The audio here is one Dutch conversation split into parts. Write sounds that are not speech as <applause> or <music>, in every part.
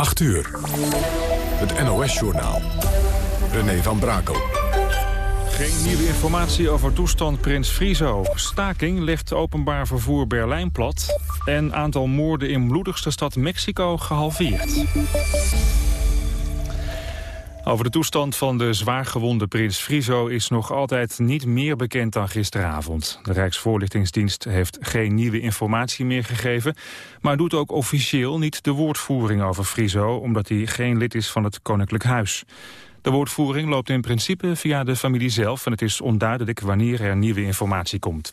8 uur. Het NOS-journaal. René van Brakel. Geen nieuwe informatie over toestand Prins Frizo. Staking legt openbaar vervoer Berlijn plat. En aantal moorden in bloedigste stad Mexico gehalveerd. Over de toestand van de zwaargewonde prins Friso is nog altijd niet meer bekend dan gisteravond. De Rijksvoorlichtingsdienst heeft geen nieuwe informatie meer gegeven, maar doet ook officieel niet de woordvoering over Friso, omdat hij geen lid is van het Koninklijk Huis. De woordvoering loopt in principe via de familie zelf en het is onduidelijk wanneer er nieuwe informatie komt.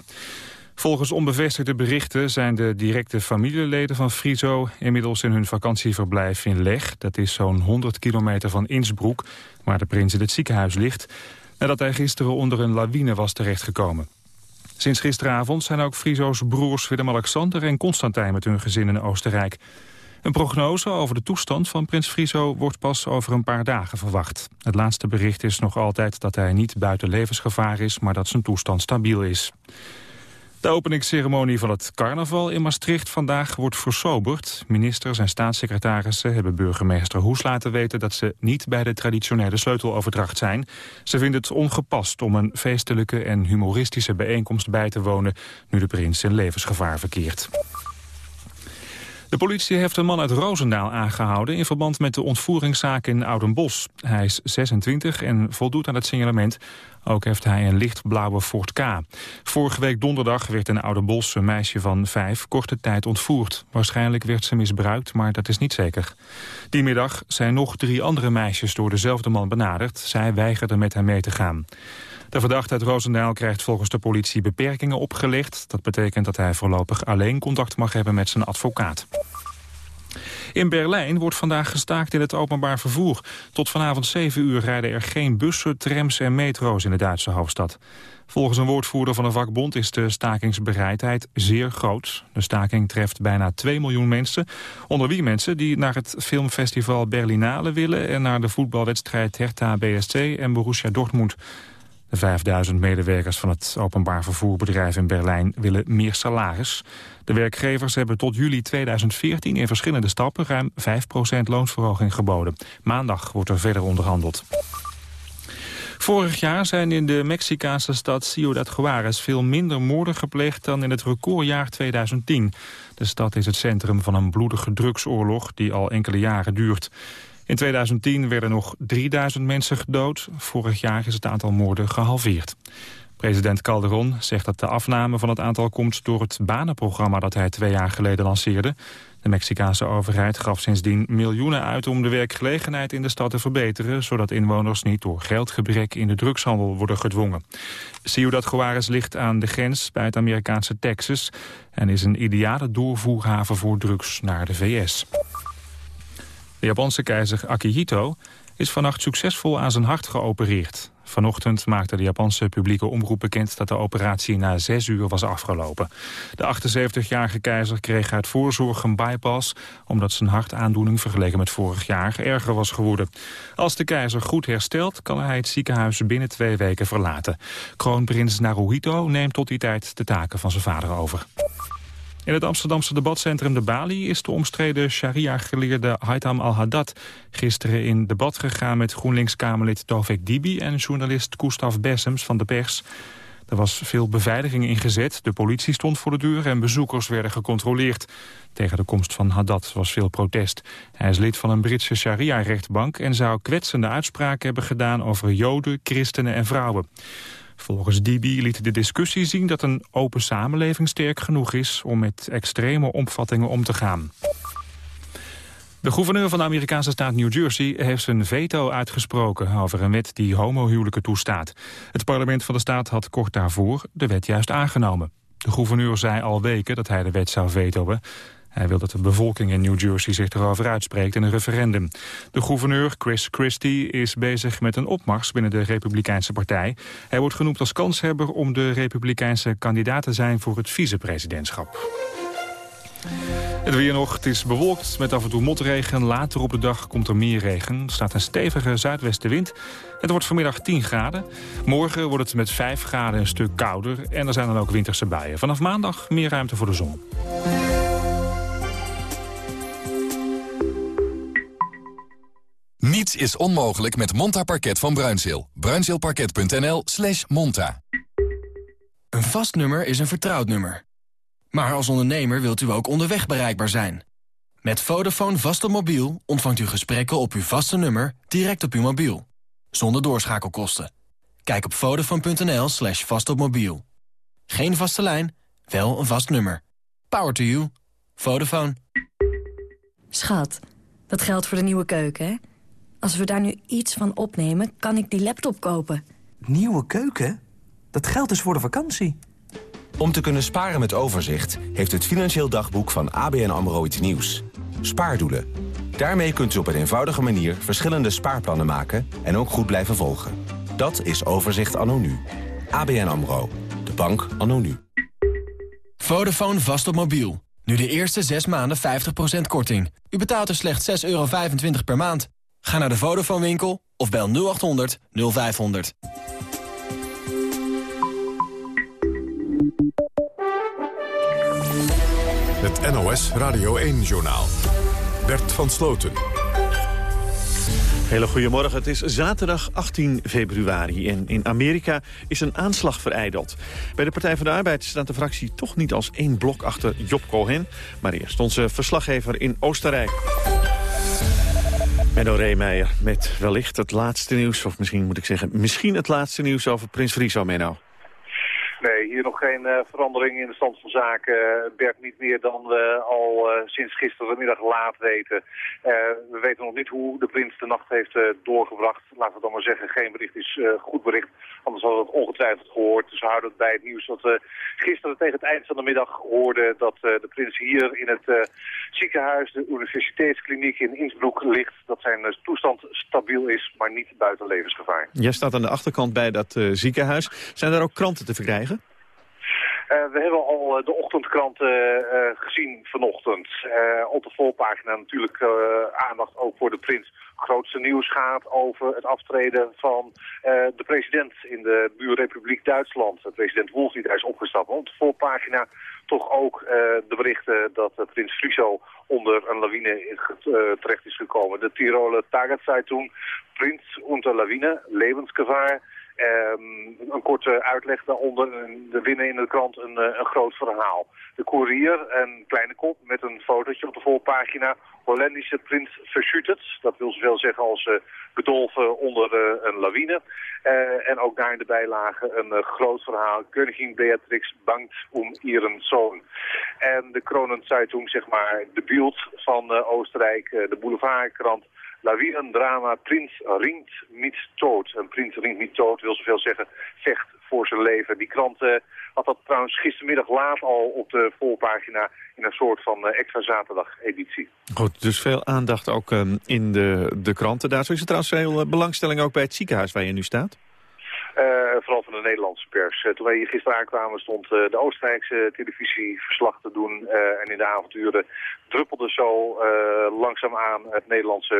Volgens onbevestigde berichten zijn de directe familieleden van Friso inmiddels in hun vakantieverblijf in Leg. Dat is zo'n 100 kilometer van Innsbruck, waar de prins in het ziekenhuis ligt, nadat hij gisteren onder een lawine was terechtgekomen. Sinds gisteravond zijn ook Friso's broers Willem-Alexander en Constantijn met hun gezin in Oostenrijk. Een prognose over de toestand van prins Friso wordt pas over een paar dagen verwacht. Het laatste bericht is nog altijd dat hij niet buiten levensgevaar is, maar dat zijn toestand stabiel is. De openingsceremonie van het carnaval in Maastricht vandaag wordt versoberd. Ministers en staatssecretarissen hebben burgemeester Hoes laten weten... dat ze niet bij de traditionele sleuteloverdracht zijn. Ze vinden het ongepast om een feestelijke en humoristische bijeenkomst bij te wonen... nu de prins in levensgevaar verkeert. De politie heeft een man uit Roosendaal aangehouden... in verband met de ontvoeringszaak in Oudenbos. Hij is 26 en voldoet aan het signalement. Ook heeft hij een lichtblauwe Ford K. Vorige week donderdag werd in Oudenbos een meisje van vijf... korte tijd ontvoerd. Waarschijnlijk werd ze misbruikt, maar dat is niet zeker. Die middag zijn nog drie andere meisjes door dezelfde man benaderd. Zij weigerden met hem mee te gaan. De verdachte uit Roosendaal krijgt volgens de politie beperkingen opgelegd. Dat betekent dat hij voorlopig alleen contact mag hebben met zijn advocaat. In Berlijn wordt vandaag gestaakt in het openbaar vervoer. Tot vanavond 7 uur rijden er geen bussen, trams en metro's in de Duitse hoofdstad. Volgens een woordvoerder van de vakbond is de stakingsbereidheid zeer groot. De staking treft bijna 2 miljoen mensen. Onder wie mensen die naar het filmfestival Berlinale willen... en naar de voetbalwedstrijd Hertha BSC en Borussia Dortmund. De 5000 medewerkers van het openbaar vervoerbedrijf in Berlijn willen meer salaris. De werkgevers hebben tot juli 2014 in verschillende stappen ruim 5% loonsverhoging geboden. Maandag wordt er verder onderhandeld. Vorig jaar zijn in de Mexicaanse stad Ciudad Juarez veel minder moorden gepleegd dan in het recordjaar 2010. De stad is het centrum van een bloedige drugsoorlog die al enkele jaren duurt. In 2010 werden nog 3000 mensen gedood. Vorig jaar is het aantal moorden gehalveerd. President Calderon zegt dat de afname van het aantal komt door het banenprogramma dat hij twee jaar geleden lanceerde. De Mexicaanse overheid gaf sindsdien miljoenen uit om de werkgelegenheid in de stad te verbeteren, zodat inwoners niet door geldgebrek in de drugshandel worden gedwongen. Ciudad Juarez ligt aan de grens bij het Amerikaanse Texas en is een ideale doorvoerhaven voor drugs naar de VS. De Japanse keizer Akihito is vannacht succesvol aan zijn hart geopereerd. Vanochtend maakte de Japanse publieke omroep bekend dat de operatie na zes uur was afgelopen. De 78-jarige keizer kreeg uit voorzorg een bypass... omdat zijn hartaandoening vergeleken met vorig jaar erger was geworden. Als de keizer goed herstelt, kan hij het ziekenhuis binnen twee weken verlaten. Kroonprins Naruhito neemt tot die tijd de taken van zijn vader over. In het Amsterdamse debatcentrum De Bali is de omstreden sharia-geleerde Haitham al-Haddad gisteren in debat gegaan met GroenLinks-Kamerlid Tovik Dibi en journalist Gustav Bessems van de pers. Er was veel beveiliging ingezet, de politie stond voor de deur en bezoekers werden gecontroleerd. Tegen de komst van Haddad was veel protest. Hij is lid van een Britse sharia-rechtbank en zou kwetsende uitspraken hebben gedaan over joden, christenen en vrouwen. Volgens Dibi liet de discussie zien dat een open samenleving sterk genoeg is om met extreme opvattingen om te gaan. De gouverneur van de Amerikaanse staat New Jersey heeft zijn veto uitgesproken over een wet die homohuwelijken toestaat. Het parlement van de staat had kort daarvoor de wet juist aangenomen. De gouverneur zei al weken dat hij de wet zou vetoen. Hij wil dat de bevolking in New Jersey zich erover uitspreekt in een referendum. De gouverneur Chris Christie is bezig met een opmars binnen de Republikeinse partij. Hij wordt genoemd als kanshebber om de Republikeinse kandidaat te zijn voor het vicepresidentschap. Het weer nog, het is bewolkt met af en toe motregen. Later op de dag komt er meer regen. Er staat een stevige zuidwestenwind. Het wordt vanmiddag 10 graden. Morgen wordt het met 5 graden een stuk kouder. En er zijn dan ook winterse buien. Vanaf maandag meer ruimte voor de zon. Niets is onmogelijk met Monta Parket van Bruinzeel. Bruinzeelparket.nl slash monta. Een vast nummer is een vertrouwd nummer. Maar als ondernemer wilt u ook onderweg bereikbaar zijn. Met Vodafone vast op mobiel ontvangt u gesprekken op uw vaste nummer direct op uw mobiel. Zonder doorschakelkosten. Kijk op vodafone.nl slash vastopmobiel. Geen vaste lijn, wel een vast nummer. Power to you. Vodafone. Schat, dat geldt voor de nieuwe keuken, hè? Als we daar nu iets van opnemen, kan ik die laptop kopen. Nieuwe keuken? Dat geldt dus voor de vakantie. Om te kunnen sparen met overzicht... heeft het Financieel Dagboek van ABN AMRO iets nieuws. Spaardoelen. Daarmee kunt u op een eenvoudige manier verschillende spaarplannen maken... en ook goed blijven volgen. Dat is Overzicht anno nu. ABN AMRO. De bank anno nu. Vodafone vast op mobiel. Nu de eerste 6 maanden 50% korting. U betaalt er slechts 6,25 euro per maand. Ga naar de Vodafone winkel of bel 0800 0500. Het NOS Radio 1-journaal. Bert van Sloten. Hele goedemorgen. Het is zaterdag 18 februari en in Amerika is een aanslag vereideld. Bij de Partij van de Arbeid staat de fractie toch niet als één blok achter Job Cohen. Maar eerst onze verslaggever in Oostenrijk. Menno Reemeijer met wellicht het laatste nieuws, of misschien moet ik zeggen... misschien het laatste nieuws over Prins Friso, Menno. Nee, hier nog geen uh, verandering in de stand van zaken. Bert niet meer dan we al uh, sinds gisterenmiddag laat weten. Uh, we weten nog niet hoe de prins de nacht heeft doorgebracht. Laten we dan maar zeggen, geen bericht is goed bericht. Anders hadden we het ongetwijfeld gehoord. Dus we houden het bij het nieuws dat we gisteren tegen het eind van de middag hoorden... dat de prins hier in het ziekenhuis, de universiteitskliniek in Innsbruck ligt. Dat zijn toestand stabiel is, maar niet buiten levensgevaar. Jij staat aan de achterkant bij dat ziekenhuis. Zijn daar ook kranten te verkrijgen? Uh, we hebben al de ochtendkranten uh, gezien vanochtend. Op de voorpagina natuurlijk aandacht ook voor de prins. Grootste nieuws gaat over het aftreden van de president in de buurrepubliek Duitsland. president Wolf die daar is opgestapt. Op de voorpagina toch ook de berichten dat prins Friso onder een lawine terecht is gekomen. De Tiroler Tageszeitung, prins onder lawine, levensgevaar. Um, een korte uitleg daaronder. De winnen in de krant een, eh, een groot verhaal. De Courier, een kleine kop met een fotootje op de voorpagina. Hollandische prins verschutet. Dat wil zoveel zeggen als uh, bedolven onder uh, een lawine. En ook daar in de bijlage een groot verhaal. Koningin Beatrix bangt om ihren zoon. En de Kronenzeitung, zeg maar, de beeld van Oostenrijk, de boulevardkrant Lawinendrama Prins ringt niet dood. Een prins ringt niet dood wil zoveel zeggen, vecht voor zijn leven. Die krant uh, had dat trouwens gistermiddag laat al op de voorpagina in een soort van uh, extra zaterdag-editie. Goed, dus veel aandacht ook um, in de, de kranten. Daar is er trouwens veel uh, belangstelling ook bij het ziekenhuis waar je nu staat? Uh, vooral van de Nederlandse pers. Uh, toen wij hier gisteren aankwamen stond uh, de Oostenrijkse televisie verslag te doen. en in de avonturen druppelde zo langzaamaan het Nederlandse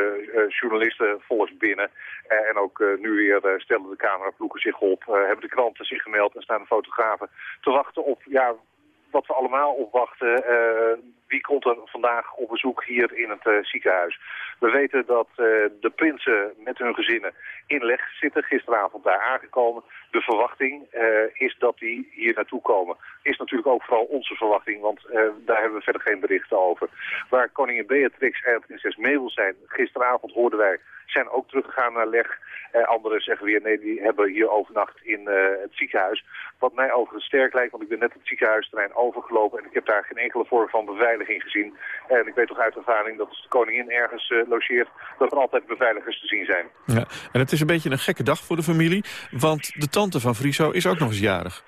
journalistenvolk binnen. en ook nu weer stellen de cameraploegen zich op, hebben de kranten zich gemeld en staan de fotografen te wachten op ja, wat we allemaal opwachten. Wie komt er vandaag op bezoek hier in het ziekenhuis? We weten dat uh, de prinsen met hun gezinnen in leg zitten, gisteravond daar aangekomen. De verwachting uh, is dat die hier naartoe komen. Is natuurlijk ook vooral onze verwachting, want uh, daar hebben we verder geen berichten over. Waar koningin Beatrix en prinses Mabel zijn, gisteravond hoorden wij, zijn ook teruggegaan naar leg. anderen zeggen weer, nee, die hebben hier overnacht in het ziekenhuis. Wat mij overigens sterk lijkt, want ik ben net het ziekenhuisterrein overgelopen en ik heb daar geen enkele vorm van beveiliging gezien. En ik weet toch uit ervaring dat als de koningin ergens logeert, dat er altijd beveiligers te zien zijn. Ja, en het is een beetje een gekke dag voor de familie, want de tante van Friso is ook nog eens jarig.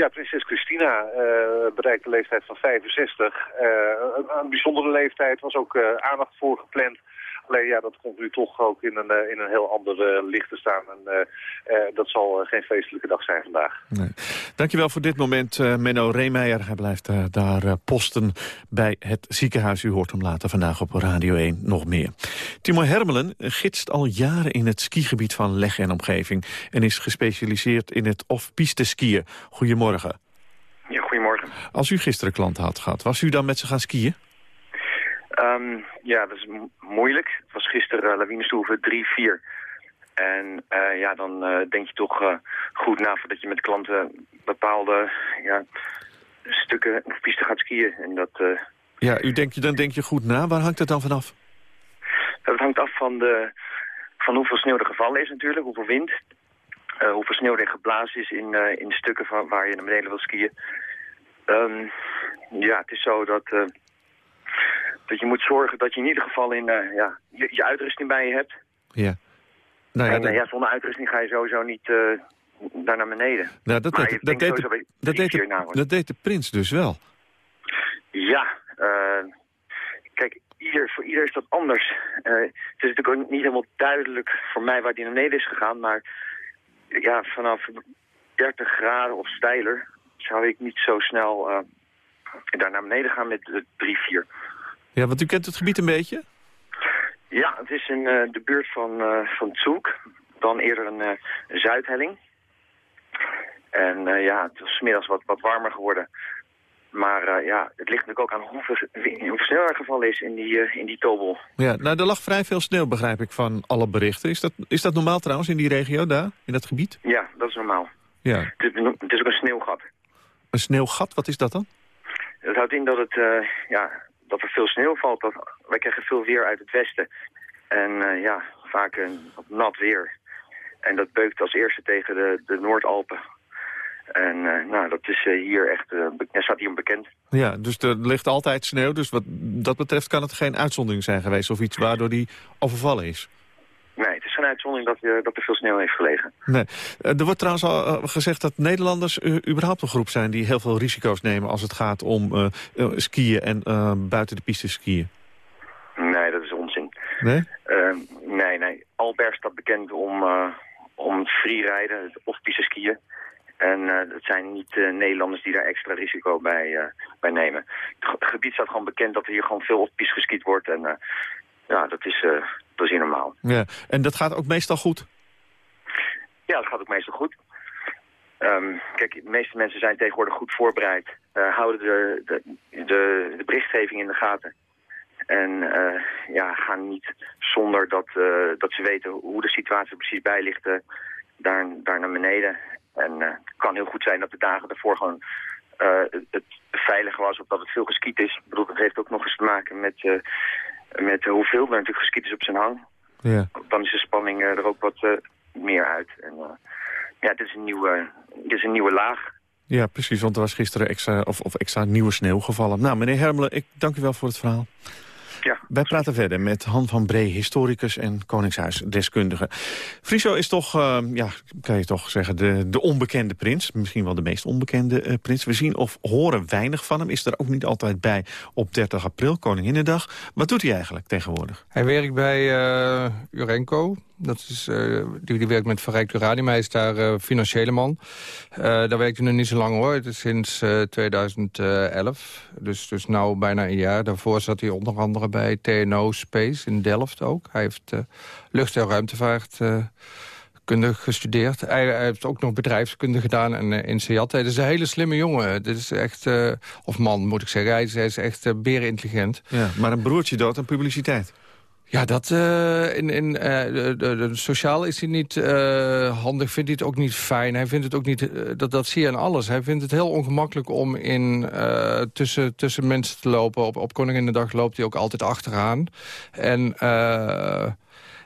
Ja, prinses Christina uh, bereikt de leeftijd van 65. Uh, een, een, bijzondere leeftijd, was ook uh, aandacht voor gepland. Alleen ja, dat komt nu toch ook in een, uh, in een heel ander uh, licht te staan. En uh, dat zal geen feestelijke dag zijn vandaag. Nee. Dankjewel voor dit moment, Menno Reemeijer. Hij blijft daar posten bij het ziekenhuis. U hoort hem later vandaag op Radio 1 nog meer. Timo Hermelen gidst al jaren in het skigebied van Leg en omgeving... en is gespecialiseerd in het off-piste skiën. Goedemorgen. Ja, goedemorgen. Als u gisteren klanten had gehad, was u dan met ze gaan skiën? Um, ja, dat is mo moeilijk. Het was gisteren uh, lawinestoeven 3-4. En uh, ja, dan uh, denk je toch uh, goed na voordat je met klanten bepaalde ja, stukken of piste gaat skiën. En dat, ja, u denkt, dan denk je goed na. Waar hangt het dan vanaf? Dat hangt af van, de, van hoeveel sneeuw er gevallen is natuurlijk, hoeveel wind. hoeveel sneeuw er geblazen is in, in stukken van, waar je naar beneden wil skiën. Um, ja, het is zo dat dat je moet zorgen dat je in ieder geval in, uh, ja, je, je, uitrusting bij je hebt. Ja. Nou ja, en, dat... ja, zonder uitrusting ga je sowieso niet uh, daar naar beneden. Nou, dat, deed, dat, deed, de, dat, deed de, dat deed de prins dus wel. Ja, uh, kijk, ieder, voor ieder is dat anders. het is natuurlijk ook niet helemaal duidelijk voor mij waar die naar beneden is gegaan, maar ja, vanaf 30 graden of steiler zou ik niet zo snel daar naar beneden gaan met de 3-4. Ja, want u kent het gebied een beetje? Ja, het is in uh, de buurt van, uh, van Tsoek. Dan eerder een, uh, zuidhelling. En ja, het was middags wat, wat warmer geworden. Maar ja, het ligt natuurlijk ook aan hoeveel, hoeveel sneeuw er gevallen is in die, in die tobel. Ja, nou, er lag vrij veel sneeuw, begrijp ik, van alle berichten. Is dat, is dat normaal trouwens in die regio daar, in dat gebied? Ja, dat is normaal. Ja. Het, is, het is ook een sneeuwgat. Een sneeuwgat, wat is dat dan? Het houdt in dat het, ja, dat er veel sneeuw valt. Dat, wij krijgen veel weer uit het westen. En uh, ja, vaak een nat weer. En dat beukt als eerste tegen de, de Noordalpen. En uh, nou, dat is uh, hier echt, uh, staat hier bekend. Ja, dus er ligt altijd sneeuw. Dus wat dat betreft kan het geen uitzondering zijn geweest... of iets waardoor die overvallen is. Nee, het is geen uitzondering dat, je, dat er veel sneeuw heeft gelegen. Nee. Er wordt trouwens al gezegd dat Nederlanders überhaupt een groep zijn... die heel veel risico's nemen als het gaat om uh, skiën en uh, buiten de piste skiën. Nee, dat is onzin. Nee? Uh, nee, nee. Alberg staat bekend om, om freeriden of piste skiën. En uh, het zijn niet uh, Nederlanders die daar extra risico bij, uh, bij nemen. Het gebied staat gewoon bekend dat er hier gewoon veel op piste geskiet wordt. En ja, dat is, dat is hier normaal. Ja. En dat gaat ook meestal goed? Ja, dat gaat ook meestal goed. Um, kijk, de meeste mensen zijn tegenwoordig goed voorbereid. houden de, de, de, de berichtgeving in de gaten. En uh, ja, gaan niet zonder dat, uh, dat ze weten hoe de situatie precies bij ligt, daar, daar naar beneden. En het kan heel goed zijn dat de dagen ervoor gewoon het veiliger was of dat het veel geskiet is. Ik bedoel, dat heeft ook nog eens te maken met, met hoeveel er natuurlijk geskiet is op zijn hang. Ja. Dan is de spanning er ook wat meer uit. En, ja, het is, een nieuwe, het is een nieuwe laag. Ja, precies, want er was gisteren extra, of, of extra nieuwe sneeuw gevallen. Nou, meneer Hermelen, ik dank u wel voor het verhaal. Ja. Wij praten verder met Han van Bree, historicus en koningshuisdeskundige. Friso is toch, uh, ja, kan je toch zeggen, de, de onbekende prins. Misschien wel de meest onbekende uh, prins. We zien of horen weinig van hem. Is er ook niet altijd bij op 30 april, Koninginnedag. Wat doet hij eigenlijk tegenwoordig? Hij werkt bij uh, Urenco, dat is, uh, die, werkt met verrijkt uranium. Hij is daar uh, financiële man. Uh, daar werkt hij nog niet zo lang hoor. Het is sinds 2011. Dus, dus nou bijna een jaar. Daarvoor zat hij onder andere bij TNO Space in Delft ook. Hij heeft lucht- en ruimtevaart gestudeerd. Hij, heeft ook nog bedrijfskunde gedaan en, in Seat. Hij is een hele slimme jongen. Dit is echt, of man moet ik zeggen. Hij is, echt uh, berenintelligent. Ja, maar een broertje dood aan publiciteit. Ja, dat, uh, in, in, uh, de, sociaal is hij niet uh, handig, vindt hij het ook niet fijn. Hij vindt het ook niet, dat, dat zie je aan alles. Hij vindt het heel ongemakkelijk om in, tussen, tussen mensen te lopen. Op, op Koninginnedag loopt hij ook altijd achteraan. En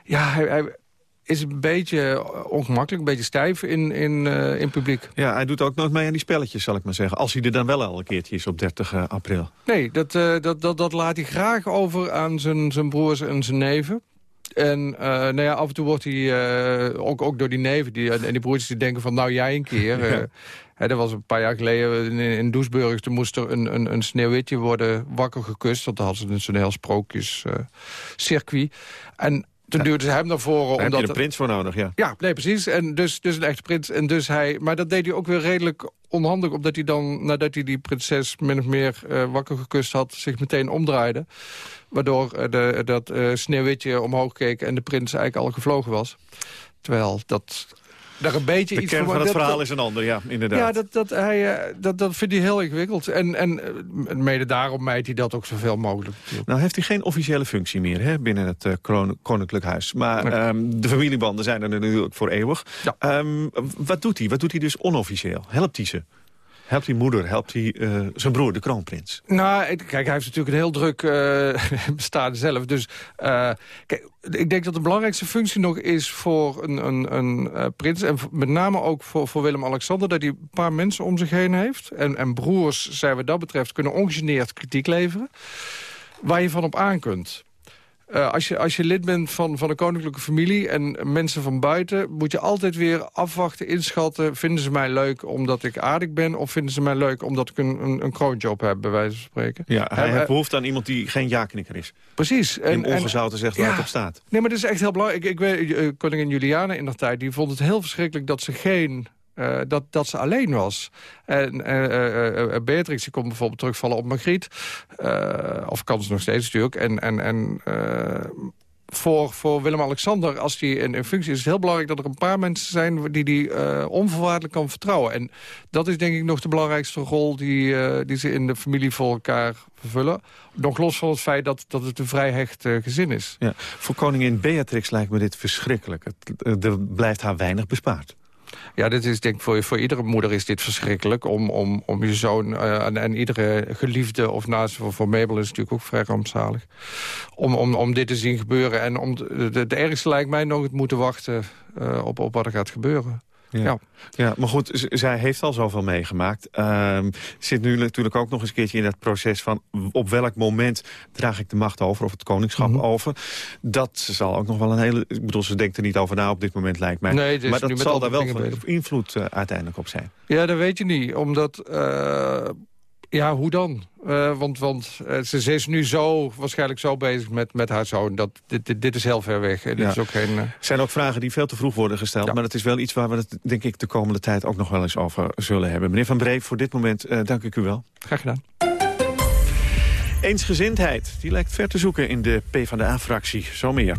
ja, hij is een beetje ongemakkelijk, een beetje stijf in, in, uh, in publiek. Ja, hij doet ook nooit mee aan die spelletjes, zal ik maar zeggen. Als hij er dan wel al een keertje is op 30 uh, april. Nee, dat, uh, dat, dat, dat laat hij graag over aan zijn, zijn broers en zijn neven. En nou ja, af en toe wordt hij ook, ook door die neven die, en die broertjes die denken van... nou, jij een keer... ja. <laughs> Hè, dat was een paar jaar geleden in, in Doesburg. Toen moest er een, een, een sneeuwwitje worden wakker gekust. Want dan hadden ze een heel sprookjes circuit. En toen duwde ze hem naar voren. Daar omdat heb je een prins voor nodig, ja. Ja, nee, precies. En dus, dus een echte prins. En dus hij, maar dat deed hij ook weer redelijk onhandig. Omdat hij dan, nadat hij die prinses min of meer uh, wakker gekust had... zich meteen omdraaide. Waardoor uh, de, dat uh, sneeuwwitje omhoog keek... en de prins eigenlijk al gevlogen was. Terwijl dat daar een beetje de iets kern van... van het dat- verhaal is een ander, ja, inderdaad. Ja, dat, dat, hij, eh, dat, dat vindt hij heel ingewikkeld. En, en eh, mede daarom mijt hij dat ook zoveel mogelijk. Nou heeft hij geen officiële functie meer hè, binnen het kroon- Koninklijk Huis. Maar Nee. ehm, de familiebanden zijn er natuurlijk voor eeuwig. Ja. Ehm, wat doet hij? Wat doet hij dus onofficieel? Helpt hij ze? Helpt hij moeder? Helpt hij eh, zijn broer, de kroonprins? Nou, kijk, hij heeft natuurlijk een heel druk eh, <laughs> bestaan zelf. Dus eh, kijk, ik denk dat de belangrijkste functie nog is voor een, een, een prins... en met name ook voor, voor Willem-Alexander... dat hij een paar mensen om zich heen heeft. En, en broers, zijn wat dat betreft, kunnen ongegeneerd kritiek leveren. Waar je van op aan kunt. Eh, als, je, als je lid bent van, van een koninklijke familie en mensen van buiten... moet je altijd weer afwachten, inschatten... vinden ze mij leuk omdat ik aardig ben... of vinden ze mij leuk omdat ik een, een, een kroonjob heb, bij wijze van spreken. Ja, hij Eh, heeft eh, behoefte aan iemand die geen ja-knikker is. Precies. En, ongezouten zegt waar ja. het op staat. Nee, maar dat is echt heel belangrijk. Ik, ik weet, koningin Juliana in de tijd, die vond het heel verschrikkelijk dat ze geen... eh, dat, dat ze alleen was. En eh, eh, Beatrix die kon bijvoorbeeld terugvallen op Margriet. Of kan ze nog steeds natuurlijk. En, en, en voor, voor Willem-Alexander, als die in, functie is... is het heel belangrijk dat er een paar mensen zijn... die die eh, onvoorwaardelijk kan vertrouwen. En dat is denk ik nog de belangrijkste rol... die, die ze in de familie voor elkaar vervullen. Nog los van het feit dat, dat het een vrij hecht gezin is. Ja. Voor koningin Beatrix lijkt me dit verschrikkelijk. Het, er blijft haar weinig bespaard. Ja, dit is denk voor, voor iedere moeder is dit verschrikkelijk. Om, om, om je zoon eh, en, en iedere geliefde of naast voor, voor Mabel is het natuurlijk ook vrij rampzalig. Om, om, om dit te zien gebeuren. En om de ergste lijkt mij nog het moeten wachten eh, op, op wat er gaat gebeuren. Ja. Ja. Maar goed, zij heeft al zoveel meegemaakt. Ehm, zit nu natuurlijk ook nog eens een keertje in dat proces van... op welk moment draag ik de macht over of het koningschap Mhm. over. Dat zal ook nog wel een hele... Ik bedoel, ze denkt er niet over na op dit moment, lijkt mij. Nee, dus maar dat zal al daar wel van invloed eh, uiteindelijk op zijn. Ja, dat weet je niet. Omdat, eh, ja, hoe dan? Eh, want want eh, ze, ze is nu zo, waarschijnlijk zo bezig met, met haar zoon. Dat, dit, dit, dit is heel ver weg. Dit Ja. is ook geen... eh, zijn ook vragen die veel te vroeg worden gesteld. Ja. Maar het is wel iets waar we het, denk ik, de komende tijd ook nog wel eens over zullen hebben. Meneer Van Bree, voor dit moment dank ik u wel. graag gedaan. Eensgezindheid, die lijkt ver te zoeken in de PvdA-fractie. Zo meer.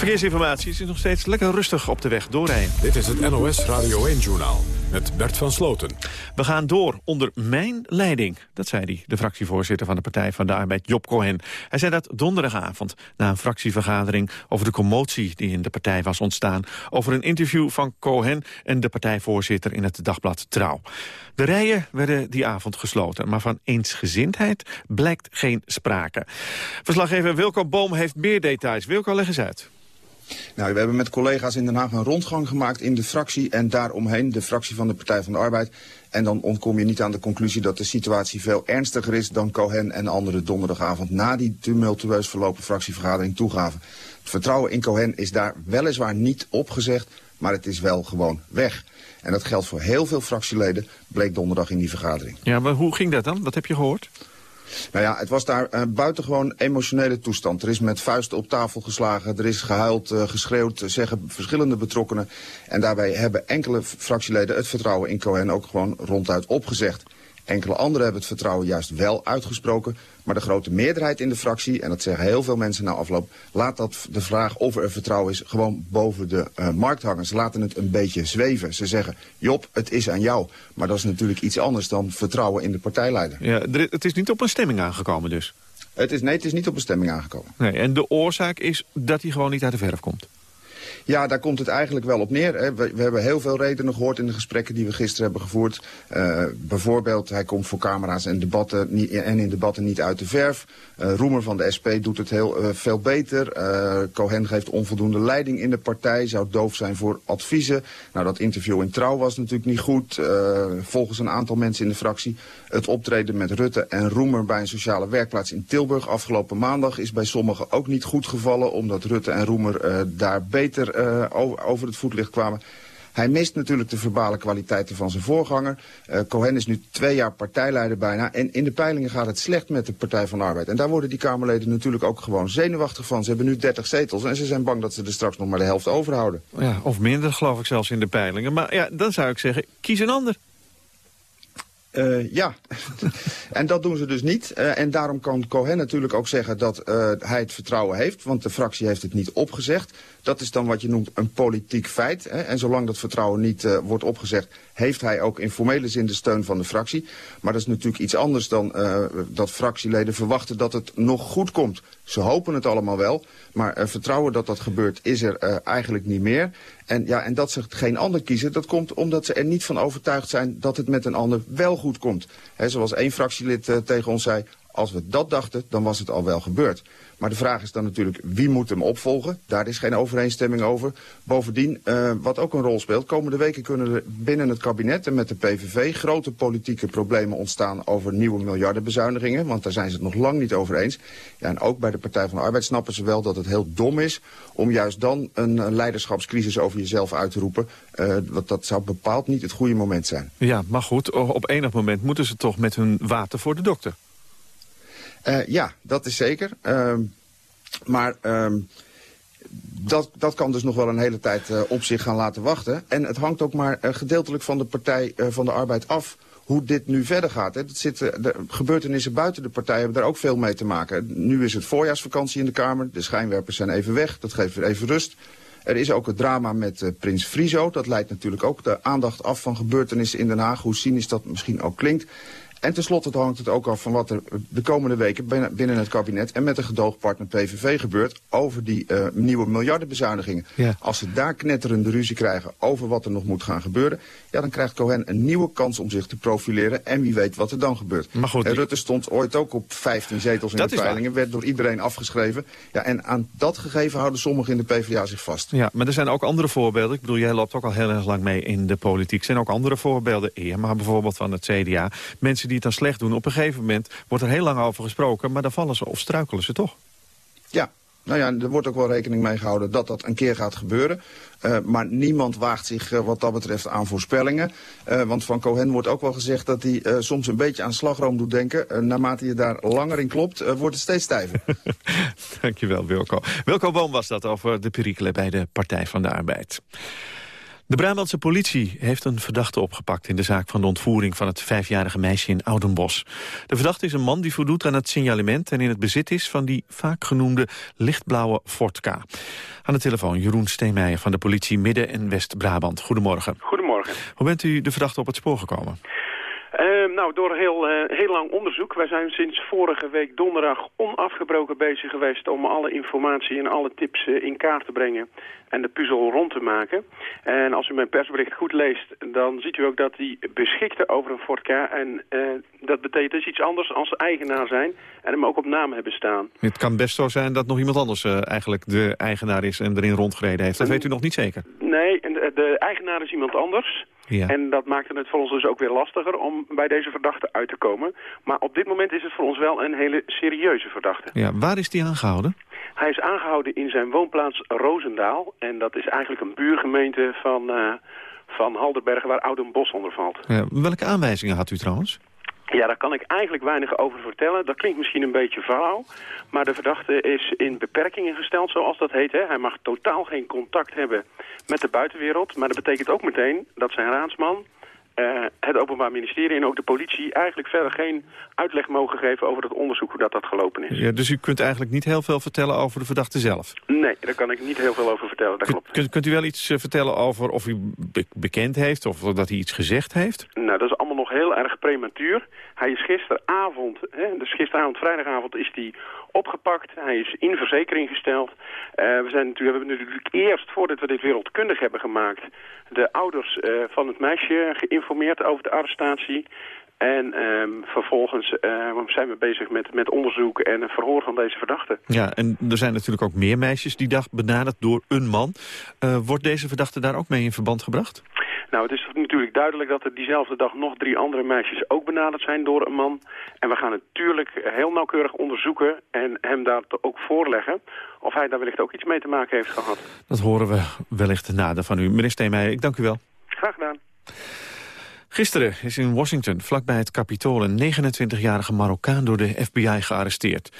Verkeersinformatie het is nog steeds lekker rustig op de weg doorheen. Dit is het NOS Radio 1-journaal met Bert van Sloten. We gaan door onder mijn leiding. Dat zei hij, de fractievoorzitter van de Partij van de Arbeid, Job Cohen. Hij zei dat donderdagavond na een fractievergadering... over de commotie die in de partij was ontstaan... over een interview van Cohen en de partijvoorzitter in het dagblad Trouw. De rijen werden die avond gesloten, maar van eensgezindheid blijkt geen sprake. Verslaggever Wilco Boom heeft meer details. Wilco, leg eens uit. Nou, we hebben met collega's in Den Haag een rondgang gemaakt in de fractie en daaromheen de fractie van de Partij van de Arbeid. En dan ontkom je niet aan de conclusie dat de situatie veel ernstiger is dan Cohen en anderen donderdagavond na die tumultueus verlopen fractievergadering toegaven. Het vertrouwen in Cohen is daar weliswaar niet opgezegd, maar het is wel gewoon weg. En dat geldt voor heel veel fractieleden, bleek donderdag in die vergadering. Ja, maar hoe ging dat dan? Wat heb je gehoord? Nou ja, het was daar uh, buitengewoon emotionele toestand. Er is met vuisten op tafel geslagen, er is gehuild, uh, geschreeuwd, zeggen verschillende betrokkenen. En daarbij hebben enkele fractieleden het vertrouwen in Cohen ook gewoon ronduit opgezegd. Enkele anderen hebben het vertrouwen juist wel uitgesproken. Maar de grote meerderheid in de fractie, en dat zeggen heel veel mensen na afloop... laat dat de vraag of er vertrouwen is gewoon boven de uh, markt hangen. Ze laten het een beetje zweven. Ze zeggen, Job, het is aan jou. Maar dat is natuurlijk iets anders dan vertrouwen in de partijleider. Ja, het is niet op een stemming aangekomen dus? Het is, nee, het is niet op een stemming aangekomen. Nee, en de oorzaak is dat hij gewoon niet uit de verf komt? Ja, daar komt het eigenlijk wel op neer. Hè. We, we, hebben heel veel redenen gehoord in de gesprekken die we gisteren hebben gevoerd. Uh, bijvoorbeeld, hij komt voor camera's en, debatten niet, en in debatten niet uit de verf. Uh, Roemer van de SP doet het heel uh, veel beter. Cohen geeft onvoldoende leiding in de partij, zou doof zijn voor adviezen. Nou, dat interview in Trouw was natuurlijk niet goed. volgens een aantal mensen in de fractie. Het optreden met Rutte en Roemer bij een sociale werkplaats in Tilburg afgelopen maandag is bij sommigen ook niet goed gevallen. Omdat Rutte en Roemer daar beter uh, over, het voetlicht kwamen. Hij mist natuurlijk de verbale kwaliteiten van zijn voorganger. Uh, Cohen is nu twee jaar partijleider bijna. En in de peilingen gaat het slecht met de Partij van de Arbeid. En daar worden die Kamerleden natuurlijk ook gewoon zenuwachtig van. Ze hebben nu 30 zetels en ze zijn bang dat ze er straks nog maar de helft overhouden. Ja, of minder geloof ik zelfs in de peilingen. Maar ja, dan zou ik zeggen, kies een ander. Uh, ja, <laughs> en dat doen ze dus niet. Uh, en daarom kan Cohen natuurlijk ook zeggen dat uh, hij het vertrouwen heeft. Want de fractie heeft het niet opgezegd. Dat is dan wat je noemt een politiek feit. Hè? En zolang dat vertrouwen niet wordt opgezegd... heeft hij ook in formele zin de steun van de fractie. Maar dat is natuurlijk iets anders dan dat fractieleden verwachten dat het nog goed komt. Ze hopen het allemaal wel. Maar vertrouwen dat dat gebeurt is er eigenlijk niet meer. En, ja, en dat ze geen ander kiezen, dat komt omdat ze er niet van overtuigd zijn dat het met een ander wel goed komt. He, zoals één fractielid tegen ons zei, als we dat dachten, dan was het al wel gebeurd. Maar de vraag is dan natuurlijk, wie moet hem opvolgen? Daar is geen overeenstemming over. Bovendien, uh, wat ook een rol speelt, komende weken kunnen er binnen het kabinet en met de PVV grote politieke problemen ontstaan over nieuwe miljardenbezuinigingen. Want daar zijn ze het nog lang niet over eens. Ja, en ook bij de Partij van de Arbeid snappen ze wel dat het heel dom is om juist dan een leiderschapscrisis over jezelf uit te roepen. Uh, want dat zou bepaald niet het goede moment zijn. Ja, maar goed, op enig moment moeten ze toch met hun water voor de dokter. Uh, ja, dat is zeker. Uh, maar uh, dat, dat kan dus nog wel een hele tijd uh, op zich gaan laten wachten. En het hangt ook maar uh, gedeeltelijk van de Partij van de Arbeid af hoe dit nu verder gaat. Hè. Dat zit, gebeurtenissen buiten de partij hebben daar ook veel mee te maken. Nu is het voorjaarsvakantie in de Kamer. De schijnwerpers zijn even weg. Dat geeft weer even rust. Er is ook het drama met Prins Frizo. Dat leidt natuurlijk ook de aandacht af van gebeurtenissen in Den Haag. Hoe cynisch dat misschien ook klinkt. En tenslotte hangt het ook af van wat er de komende weken binnen het kabinet en met de gedoogpartner PVV gebeurt over die uh, nieuwe miljardenbezuinigingen. Ja. Als ze daar knetterende ruzie krijgen over wat er nog moet gaan gebeuren, ja, dan krijgt Cohen een nieuwe kans om zich te profileren en wie weet wat er dan gebeurt. Maar goed, en Rutte stond ooit ook op 15 zetels in de peilingen, werd door iedereen afgeschreven. Ja, en aan dat gegeven houden sommigen in de PvdA zich vast. Ja, maar er zijn ook andere voorbeelden. Ik bedoel, jij loopt ook al heel erg lang mee in de politiek. Er zijn ook andere voorbeelden, eer, maar bijvoorbeeld van het CDA. Mensen die het dan slecht doen. Op een gegeven moment wordt er heel lang over gesproken... maar dan vallen ze of struikelen ze toch? Ja, nou ja, er wordt ook wel rekening mee gehouden dat dat een keer gaat gebeuren. Uh, maar niemand waagt zich uh, wat dat betreft aan voorspellingen. Uh, want van Cohen wordt ook wel gezegd dat hij soms een beetje aan slagroom doet denken. naarmate je daar langer in klopt, wordt het steeds stijver. <laughs> Dankjewel, Wilco. Wilco Boom was dat over de perikelen bij de Partij van de Arbeid. De Brabantse politie heeft een verdachte opgepakt... in de zaak van de ontvoering van het vijfjarige meisje in Oudenbos. De verdachte is een man die voldoet aan het signalement... en in het bezit is van die vaak genoemde lichtblauwe Ford K. Aan de telefoon Jeroen Steenmeijer van de politie Midden- en West-Brabant. Goedemorgen. Goedemorgen. Hoe bent u de verdachte op het spoor gekomen? Nou, door heel, uh, heel lang onderzoek. Wij zijn sinds vorige week donderdag onafgebroken bezig geweest om alle informatie en alle tips uh, in kaart te brengen en de puzzel rond te maken. En als u mijn persbericht goed leest, dan ziet u ook dat hij beschikte over een Ford K. En dat betekent dus iets anders als eigenaar zijn en hem ook op naam hebben staan. Het kan best zo zijn dat nog iemand anders eigenlijk de eigenaar is en erin rondgereden heeft. Dat weet u nog niet zeker? Nee, de, de eigenaar is iemand anders. Ja. En dat maakte het voor ons dus ook weer lastiger om bij deze verdachte uit te komen. Maar op dit moment is het voor ons wel een hele serieuze verdachte. Ja, waar is die aangehouden? Hij is aangehouden in zijn woonplaats Roosendaal. En dat is eigenlijk een buurgemeente van, uh, van Halderbergen waar Oudenbos onder valt. Ja, welke aanwijzingen had u trouwens? Ja, daar kan ik eigenlijk weinig over vertellen. Dat klinkt misschien een beetje flauw. Maar de verdachte is in beperkingen gesteld, zoals dat heet. Hè. Hij mag totaal geen contact hebben met de buitenwereld. Maar dat betekent ook meteen dat zijn raadsman uh, het Openbaar Ministerie en ook de politie eigenlijk verder geen uitleg mogen geven over het onderzoek hoe dat, dat gelopen is. Ja, dus u kunt eigenlijk niet heel veel vertellen over de verdachte zelf? Nee, daar kan ik niet heel veel over vertellen, dat klopt. Kunt, kunt u wel iets eh, vertellen over of u bekend heeft of dat hij iets gezegd heeft? Nou, dat is allemaal nog heel erg prematuur. Hij is gisteravond, hè, dus gisteravond, vrijdagavond is hij opgepakt. Hij is in verzekering gesteld. Uh, we, zijn natuurlijk, we hebben natuurlijk eerst, voordat we dit wereldkundig hebben gemaakt... de ouders van het meisje geïnformeerd over de arrestatie. En um, vervolgens uh, zijn we bezig met, met onderzoek en een verhoor van deze verdachte. Ja, en er zijn natuurlijk ook meer meisjes die dag benaderd door een man. Uh, wordt deze verdachte daar ook mee in verband gebracht? Nou, het is natuurlijk duidelijk dat er diezelfde dag nog drie andere meisjes ook benaderd zijn door een man. En we gaan natuurlijk heel nauwkeurig onderzoeken en hem daar ook voorleggen of hij daar wellicht ook iets mee te maken heeft gehad. Dat horen we wellicht nader van u. Meneer Steenmeijer, ik dank u wel. Graag gedaan. Gisteren is in Washington, vlakbij het Capitool... een 29-jarige Marokkaan door de FBI gearresteerd.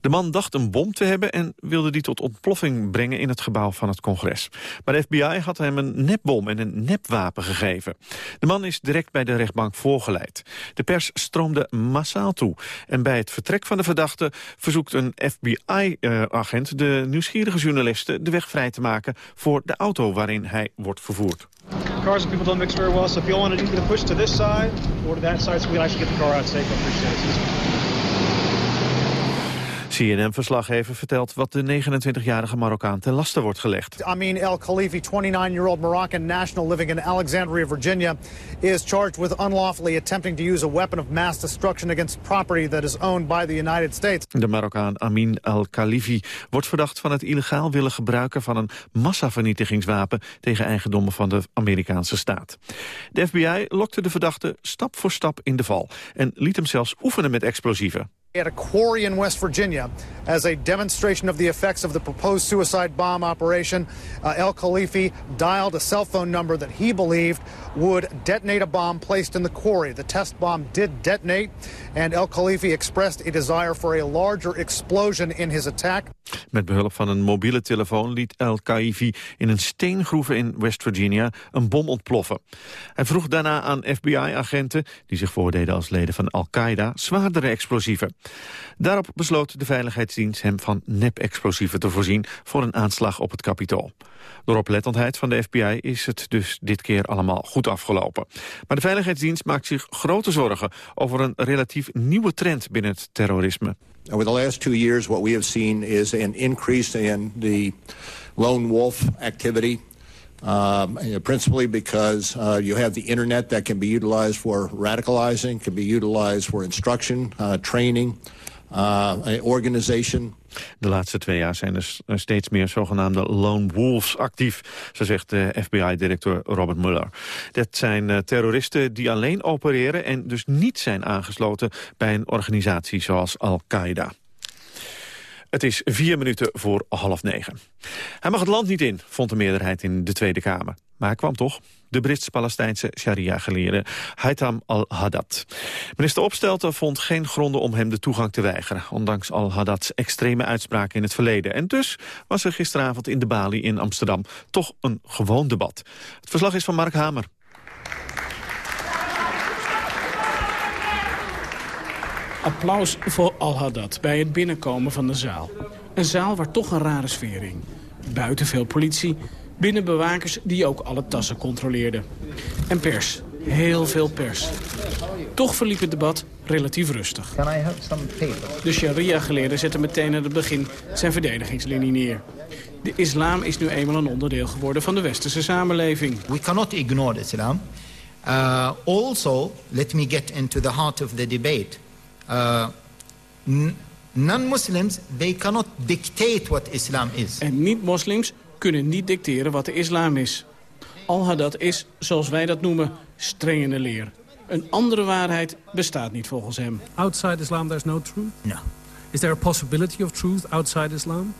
De man dacht een bom te hebben en wilde die tot ontploffing brengen... in het gebouw van het congres. Maar de FBI had hem een nepbom en een nepwapen gegeven. De man is direct bij de rechtbank voorgeleid. De pers stroomde massaal toe. En bij het vertrek van de verdachte verzoekt een FBI-agent... de nieuwsgierige journalisten de weg vrij te maken... voor de auto waarin hij wordt vervoerd. Cars and people don't mix very well, so if you all want to either push to this side or to that side so we can actually get the car out safe, I appreciate it. CNN-verslaggever vertelt wat de 29-jarige Marokkaan ten laste wordt gelegd. Amin El Khalifi, 29-year-old Moroccan national living in Alexandria, Virginia, is charged with unlawfully attempting to use a weapon of mass destruction against property that is owned by the United States. De Marokkaan Amin El Khalifi wordt verdacht van het illegaal willen gebruiken van een massavernietigingswapen tegen eigendommen van de Amerikaanse staat. De FBI lokte de verdachte stap voor stap in de val en liet hem zelfs oefenen met explosieven. At a quarry in West Virginia, as a demonstration of the effects of the proposed suicide bomb operation, uh, El Khalifi dialed a cell phone number that he believed would detonate a bomb placed in the quarry. The test bomb did detonate, and El Khalifi expressed a desire for a larger explosion in his attack. Met behulp van een mobiele telefoon liet El Khalifi in een steengroeve in West Virginia een bom ontploffen. Hij vroeg daarna aan FBI-agenten, die zich voordeden als leden van Al-Qaeda, zwaardere explosieven. Daarop besloot de Veiligheidsdienst hem van nep-explosieven te voorzien voor een aanslag op het Capitool. Door oplettendheid van de FBI is het dus dit keer allemaal goed afgelopen. Maar de Veiligheidsdienst maakt zich grote zorgen over een relatief nieuwe trend binnen het terrorisme. Over the last two years what we have seen is an increase in the lone wolf activity. Um, principally because uh, you have the internet that can be utilized for radicalizing, can be utilized for instruction, uh, training, uh, organization. De laatste twee jaar zijn er steeds meer zogenaamde lone wolves actief, zo zegt de FBI-directeur Robert Mueller. Dat zijn uh, terroristen die alleen opereren en dus niet zijn aangesloten bij een organisatie zoals Al-Qaeda. Het is vier minuten voor half negen. Hij mag het land niet in, vond de meerderheid in de Tweede Kamer. Maar hij kwam toch. De Brits-Palestijnse sharia-geleerde Haitham al-Haddad. Minister Opstelten vond geen gronden om hem de toegang te weigeren... ondanks al-Haddads extreme uitspraken in het verleden. En dus was er gisteravond in de Bali in Amsterdam toch een gewoon debat. Het verslag is van Mark Hamer. Applaus voor Al-Haddad bij het binnenkomen van de zaal. Een zaal waar toch een rare sfeer hing. Buiten veel politie, binnen bewakers die ook alle tassen controleerden. En pers, heel veel pers. Toch verliep het debat relatief rustig. De sharia-geleerde zette meteen aan het begin zijn verdedigingslinie neer. De islam is nu eenmaal een onderdeel geworden van de westerse samenleving. We cannot ignore Islam. Uh, also, let me get into the heart of the debate. Uh, Non-Muslims, they cannot dictate what Islam is. En niet-moslims kunnen niet dicteren wat de islam is. Al-Haddad is, zoals wij dat noemen, streng in de leer. Een andere waarheid bestaat niet volgens hem. Outside Islam there's no truth? No. Is there a possibility of truth outside Islam?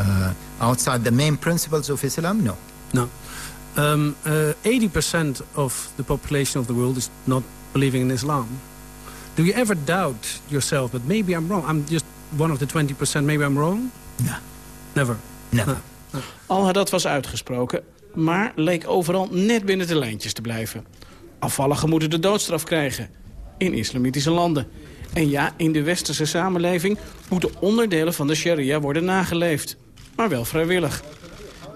Uh, outside the main principles of Islam, no. No. Um, uh, 80% of the population of the world is not believing in Islam. Do you ever doubt yourself that maybe I'm wrong? I'm just one of the 20%, maybe I'm wrong? No. Never? Never. No. Al-Haddad was uitgesproken, maar leek overal net binnen de lijntjes te blijven. Afvalligen moeten de doodstraf krijgen. In islamitische landen. En ja, in de westerse samenleving moeten onderdelen van de sharia worden nageleefd. Maar wel vrijwillig.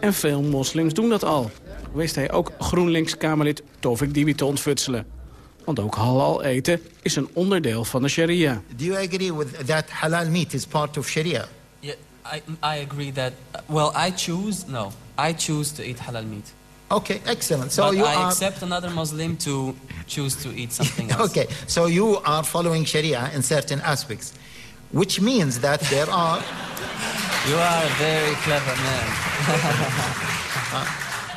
En veel moslims doen dat al. Wist hij ook GroenLinks-Kamerlid Tovik Dibi te ontfutselen. Want ook halal eten is een onderdeel van de sharia. Do you agree with that halal meat is part of sharia? I, I agree that, well, I choose, no, I choose to eat halal meat. Okay, excellent. So But you I are... accept another Muslim to choose to eat something else. okay, so you are following sharia in certain aspects, which means that there are... <laughs> You are a very clever man.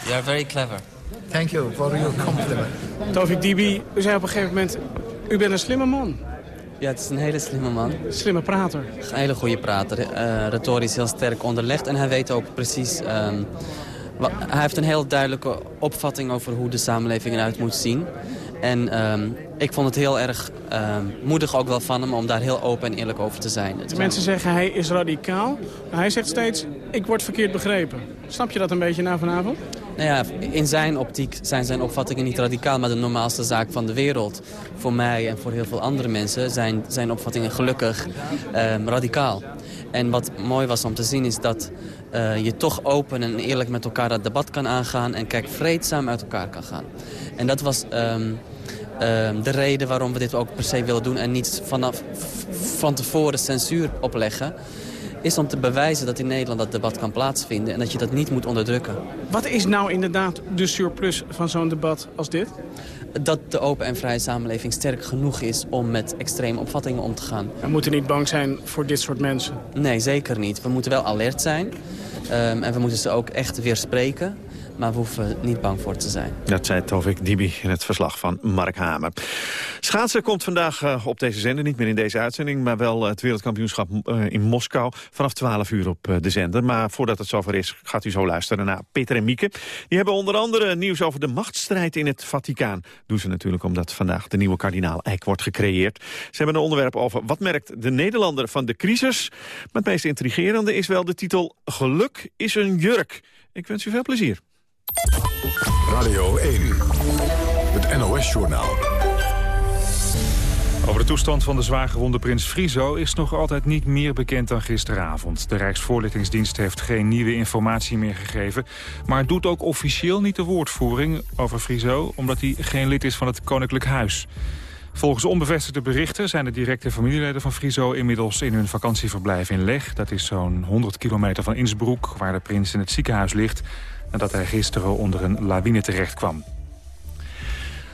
<laughs> you are very clever. Thank you for your compliment. Tovik Dibi, u zei op een gegeven moment... u bent een slimme man. Ja, het is een hele slimme man. Slimme prater. Een hele goede prater. Uh, retorisch heel sterk onderlegd. En hij weet ook precies... Um, wat, hij heeft een heel duidelijke opvatting over hoe de samenleving eruit moet zien. En ehm, ik vond het heel erg ehm, moedig ook wel van hem om daar heel open en eerlijk over te zijn. De mensen zeggen hij is radicaal. Maar hij zegt steeds, ik word verkeerd begrepen. Snap je dat een beetje na vanavond? Nou ja, in zijn optiek zijn zijn opvattingen niet radicaal, maar de normaalste zaak van de wereld. Voor mij en voor heel veel andere mensen zijn zijn opvattingen gelukkig ehm, radicaal. En wat mooi was om te zien is dat uh, je toch open en eerlijk met elkaar dat debat kan aangaan... en kijk, vreedzaam uit elkaar kan gaan. En dat was um, de reden waarom we dit ook per se willen doen... en niet vanaf van tevoren censuur opleggen is om te bewijzen dat in Nederland dat debat kan plaatsvinden... en dat je dat niet moet onderdrukken. Wat is nou inderdaad de surplus van zo'n debat als dit? Dat de open en vrije samenleving sterk genoeg is om met extreme opvattingen om te gaan. We moeten niet bang zijn voor dit soort mensen? Nee, zeker niet. We moeten wel alert zijn. Um, en we moeten ze ook echt weer spreken maar we hoeven niet bang voor te zijn. Dat zei Tovik Dibi in het verslag van Mark Hamer. Schaatsen komt vandaag uh, op deze zender, niet meer in deze uitzending... maar wel het wereldkampioenschap uh, in Moskou vanaf 12 uur op uh, de zender. Maar voordat het zover is, gaat u zo luisteren naar Peter en Mieke. Die hebben onder andere nieuws over de machtsstrijd in het Vaticaan. Doen ze natuurlijk omdat vandaag de nieuwe kardinaal Eijk wordt gecreëerd. Ze hebben een onderwerp over wat merkt de Nederlander van de crisis. Maar het meest intrigerende is wel de titel Geluk is een jurk. Ik wens u veel plezier. Radio 1, het NOS-journaal. Over de toestand van de zwaargewonde prins Friso is nog altijd niet meer bekend dan gisteravond. De Rijksvoorlichtingsdienst heeft geen nieuwe informatie meer gegeven... maar doet ook officieel niet de woordvoering over Friso... omdat hij geen lid is van het Koninklijk Huis. Volgens onbevestigde berichten zijn de directe familieleden van Friso... inmiddels in hun vakantieverblijf in Leg. Dat is zo'n 100 kilometer van Innsbruck, waar de prins in het ziekenhuis ligt nadat hij gisteren onder een lawine terecht kwam.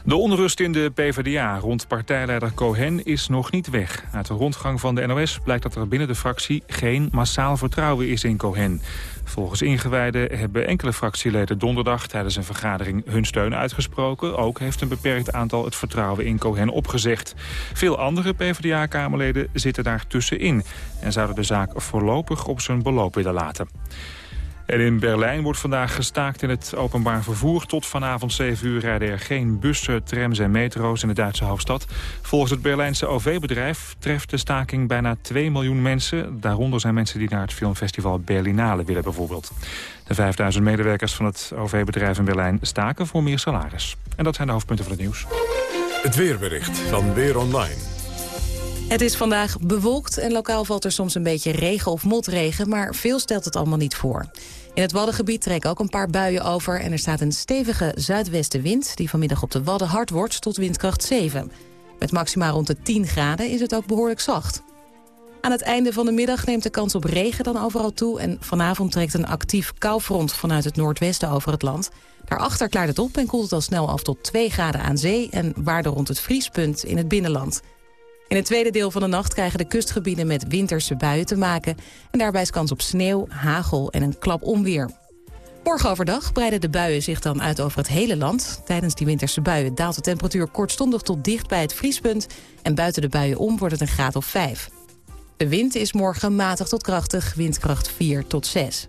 De onrust in de PvdA rond partijleider Cohen is nog niet weg. Uit de rondgang van de NOS blijkt dat er binnen de fractie geen massaal vertrouwen is in Cohen. Volgens ingewijden hebben enkele fractieleden donderdag tijdens een vergadering hun steun uitgesproken. Ook heeft een beperkt aantal het vertrouwen in Cohen opgezegd. Veel andere PvdA-kamerleden zitten daar tussenin en zouden de zaak voorlopig op zijn beloop willen laten. En in Berlijn wordt vandaag gestaakt in het openbaar vervoer. Tot vanavond 7 uur rijden er geen bussen, trams en metro's in de Duitse hoofdstad. Volgens het Berlijnse OV-bedrijf treft de staking bijna 2 miljoen mensen. Daaronder zijn mensen die naar het filmfestival Berlinale willen bijvoorbeeld. De 5000 medewerkers van het OV-bedrijf in Berlijn staken voor meer salaris. En dat zijn de hoofdpunten van het nieuws. Het weerbericht van Weer Online. Het is vandaag bewolkt en lokaal valt er soms een beetje regen of motregen... maar veel stelt het allemaal niet voor. In het Waddengebied trekken ook een paar buien over... en er staat een stevige zuidwestenwind... die vanmiddag op de Wadden hard wordt tot windkracht 7. Met maxima rond de 10 graden is het ook behoorlijk zacht. Aan het einde van de middag neemt de kans op regen dan overal toe... en vanavond trekt een actief koufront vanuit het noordwesten over het land. Daarachter klaart het op en koelt het al snel af tot 2 graden aan zee... en waarde rond het vriespunt in het binnenland... In het tweede deel van de nacht krijgen de kustgebieden met winterse buien te maken. En daarbij is kans op sneeuw, hagel en een klap onweer. Morgen overdag breiden de buien zich dan uit over het hele land. Tijdens die winterse buien daalt de temperatuur kortstondig tot dicht bij het vriespunt. En buiten de buien om wordt het een graad of 5. De wind is morgen matig tot krachtig, windkracht 4 tot 6.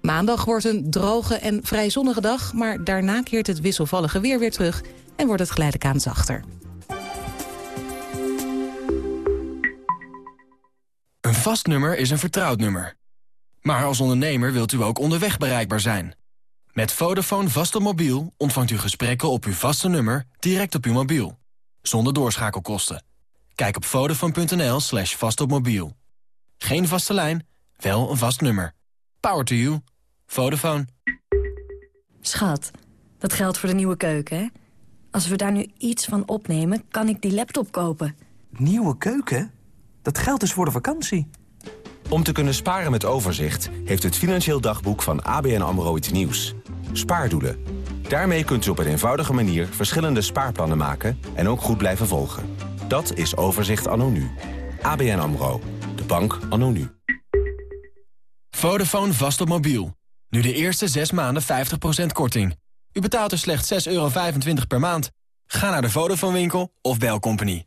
Maandag wordt een droge en vrij zonnige dag... maar daarna keert het wisselvallige weer weer terug... en wordt het geleidelijk aan zachter. Een vast nummer is een vertrouwd nummer. Maar als ondernemer wilt u ook onderweg bereikbaar zijn. Met Vodafone vast op mobiel ontvangt u gesprekken op uw vaste nummer direct op uw mobiel. Zonder doorschakelkosten. Kijk op vodafone.nl slash vastopmobiel. Geen vaste lijn, wel een vast nummer. Power to you. Vodafone. Schat, dat geldt voor de nieuwe keuken, hè? Als we daar nu iets van opnemen, kan ik die laptop kopen. Nieuwe keuken? Dat geldt dus voor de vakantie. Om te kunnen sparen met overzicht... heeft het Financieel Dagboek van ABN AMRO iets nieuws. Spaardoelen. Daarmee kunt u op een eenvoudige manier verschillende spaarplannen maken... en ook goed blijven volgen. Dat is Overzicht anno nu. ABN AMRO. De bank anno nu. Vodafone vast op mobiel. Nu de eerste 6 maanden 50% korting. U betaalt er slechts 6,25 euro per maand. Ga naar de Vodafone winkel of bel Company.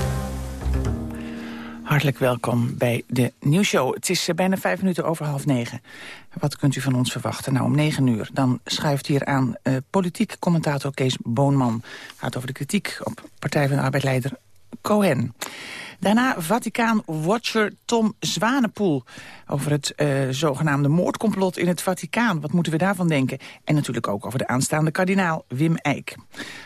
Hartelijk welkom bij de nieuwsshow. Het is eh, bijna vijf minuten over half negen. Wat kunt u van ons verwachten? Nou, om negen uur. Dan schuift hier aan uh, politiek commentator Kees Boonman. Gaat over de kritiek op Partij van de Arbeidleider Cohen. Daarna Vaticaan-watcher Tom Zwanepoel over het uh, zogenaamde moordcomplot in het Vaticaan. Wat moeten we daarvan denken? En natuurlijk ook over de aanstaande kardinaal Wim Eijk.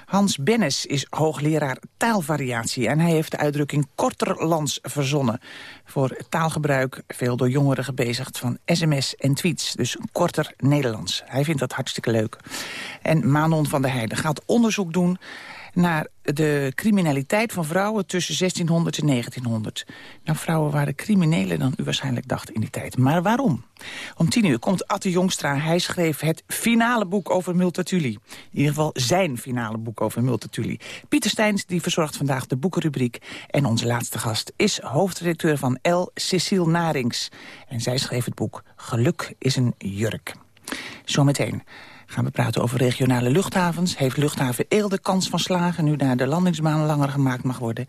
Hans Bennis is hoogleraar taalvariatie en hij heeft de uitdrukking korterlands verzonnen. Voor taalgebruik veel door jongeren gebezigd van sms en tweets. Dus korter Nederlands. Hij vindt dat hartstikke leuk. En Manon van der Heijden gaat onderzoek doen naar de criminaliteit van vrouwen tussen 1600 en 1900. Nou, vrouwen waren criminelen dan u waarschijnlijk dacht in die tijd. Maar waarom? Om tien uur komt Atte Jongstra. Hij schreef het finale boek over Multatuli. In ieder geval zijn finale boek over Multatuli. Pieter Steins die verzorgt vandaag de boekenrubriek. En onze laatste gast is hoofdredacteur van L. Cecile Narings. En zij schreef het boek Geluk is een jurk. Zometeen gaan we praten over regionale luchthavens. Heeft luchthaven Eelde kans van slagen... nu daar de landingsbaan langer gemaakt mag worden?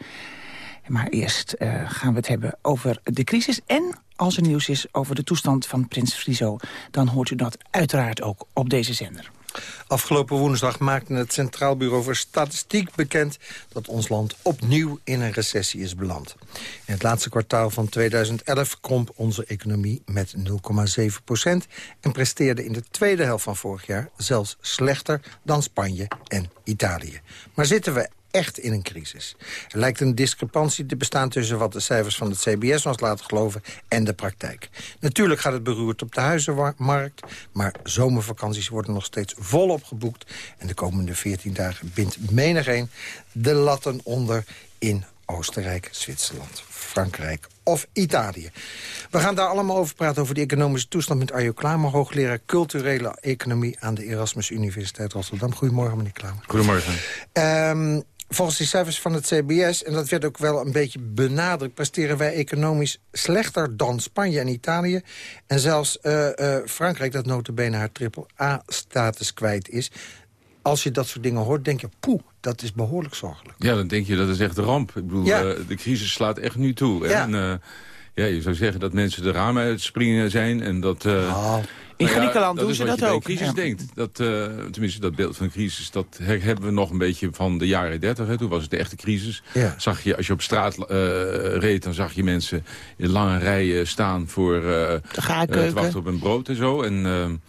Maar eerst uh, gaan we het hebben over de crisis. En als er nieuws is over de toestand van Prins Friso... dan hoort u dat uiteraard ook op deze zender. Afgelopen woensdag maakte het Centraal Bureau voor Statistiek bekend... dat ons land opnieuw in een recessie is beland. In het laatste kwartaal van 2011 kromp onze economie met 0,7 procent... en presteerde in de tweede helft van vorig jaar zelfs slechter dan Spanje en Italië. Maar zitten we echt in een crisis. Er lijkt een discrepantie te bestaan tussen wat de cijfers van het CBS ons laten geloven en de praktijk. Natuurlijk gaat het beroerd op de huizenmarkt, maar zomervakanties worden nog steeds volop geboekt. En de komende 14 dagen bindt menigeen de latten onder in Oostenrijk, Zwitserland, Frankrijk of Italië. We gaan daar allemaal over praten, over de economische toestand... met Arjo Klamer, hoogleraar culturele economie... aan de Erasmus Universiteit Rotterdam. Goedemorgen, meneer Klamer. Goedemorgen. Um, Volgens die cijfers van het CBS, en dat werd ook wel een beetje benadrukt... presteren wij economisch slechter dan Spanje en Italië. En zelfs uh, uh, Frankrijk, dat notabene haar triple-A-status kwijt is. Als je dat soort dingen hoort, denk je, poeh, dat is behoorlijk zorgelijk. Ja, dan denk je, dat is echt ramp. Ik bedoel, ja. uh, de crisis slaat echt nu toe. Ja. En, ja, je zou zeggen dat mensen de ramen uitspringen zijn en dat... Oh. In nou Griekenland doen ze dat ook. Dat crisis denkt. Dat, uh, tenminste, dat beeld van crisis, dat hebben we nog een beetje van de jaren 30. Hè. Toen was het de echte crisis. Zag je, als je op straat uh, reed, dan zag je mensen in lange rijen staan voor uh, te wachten op een brood en zo. En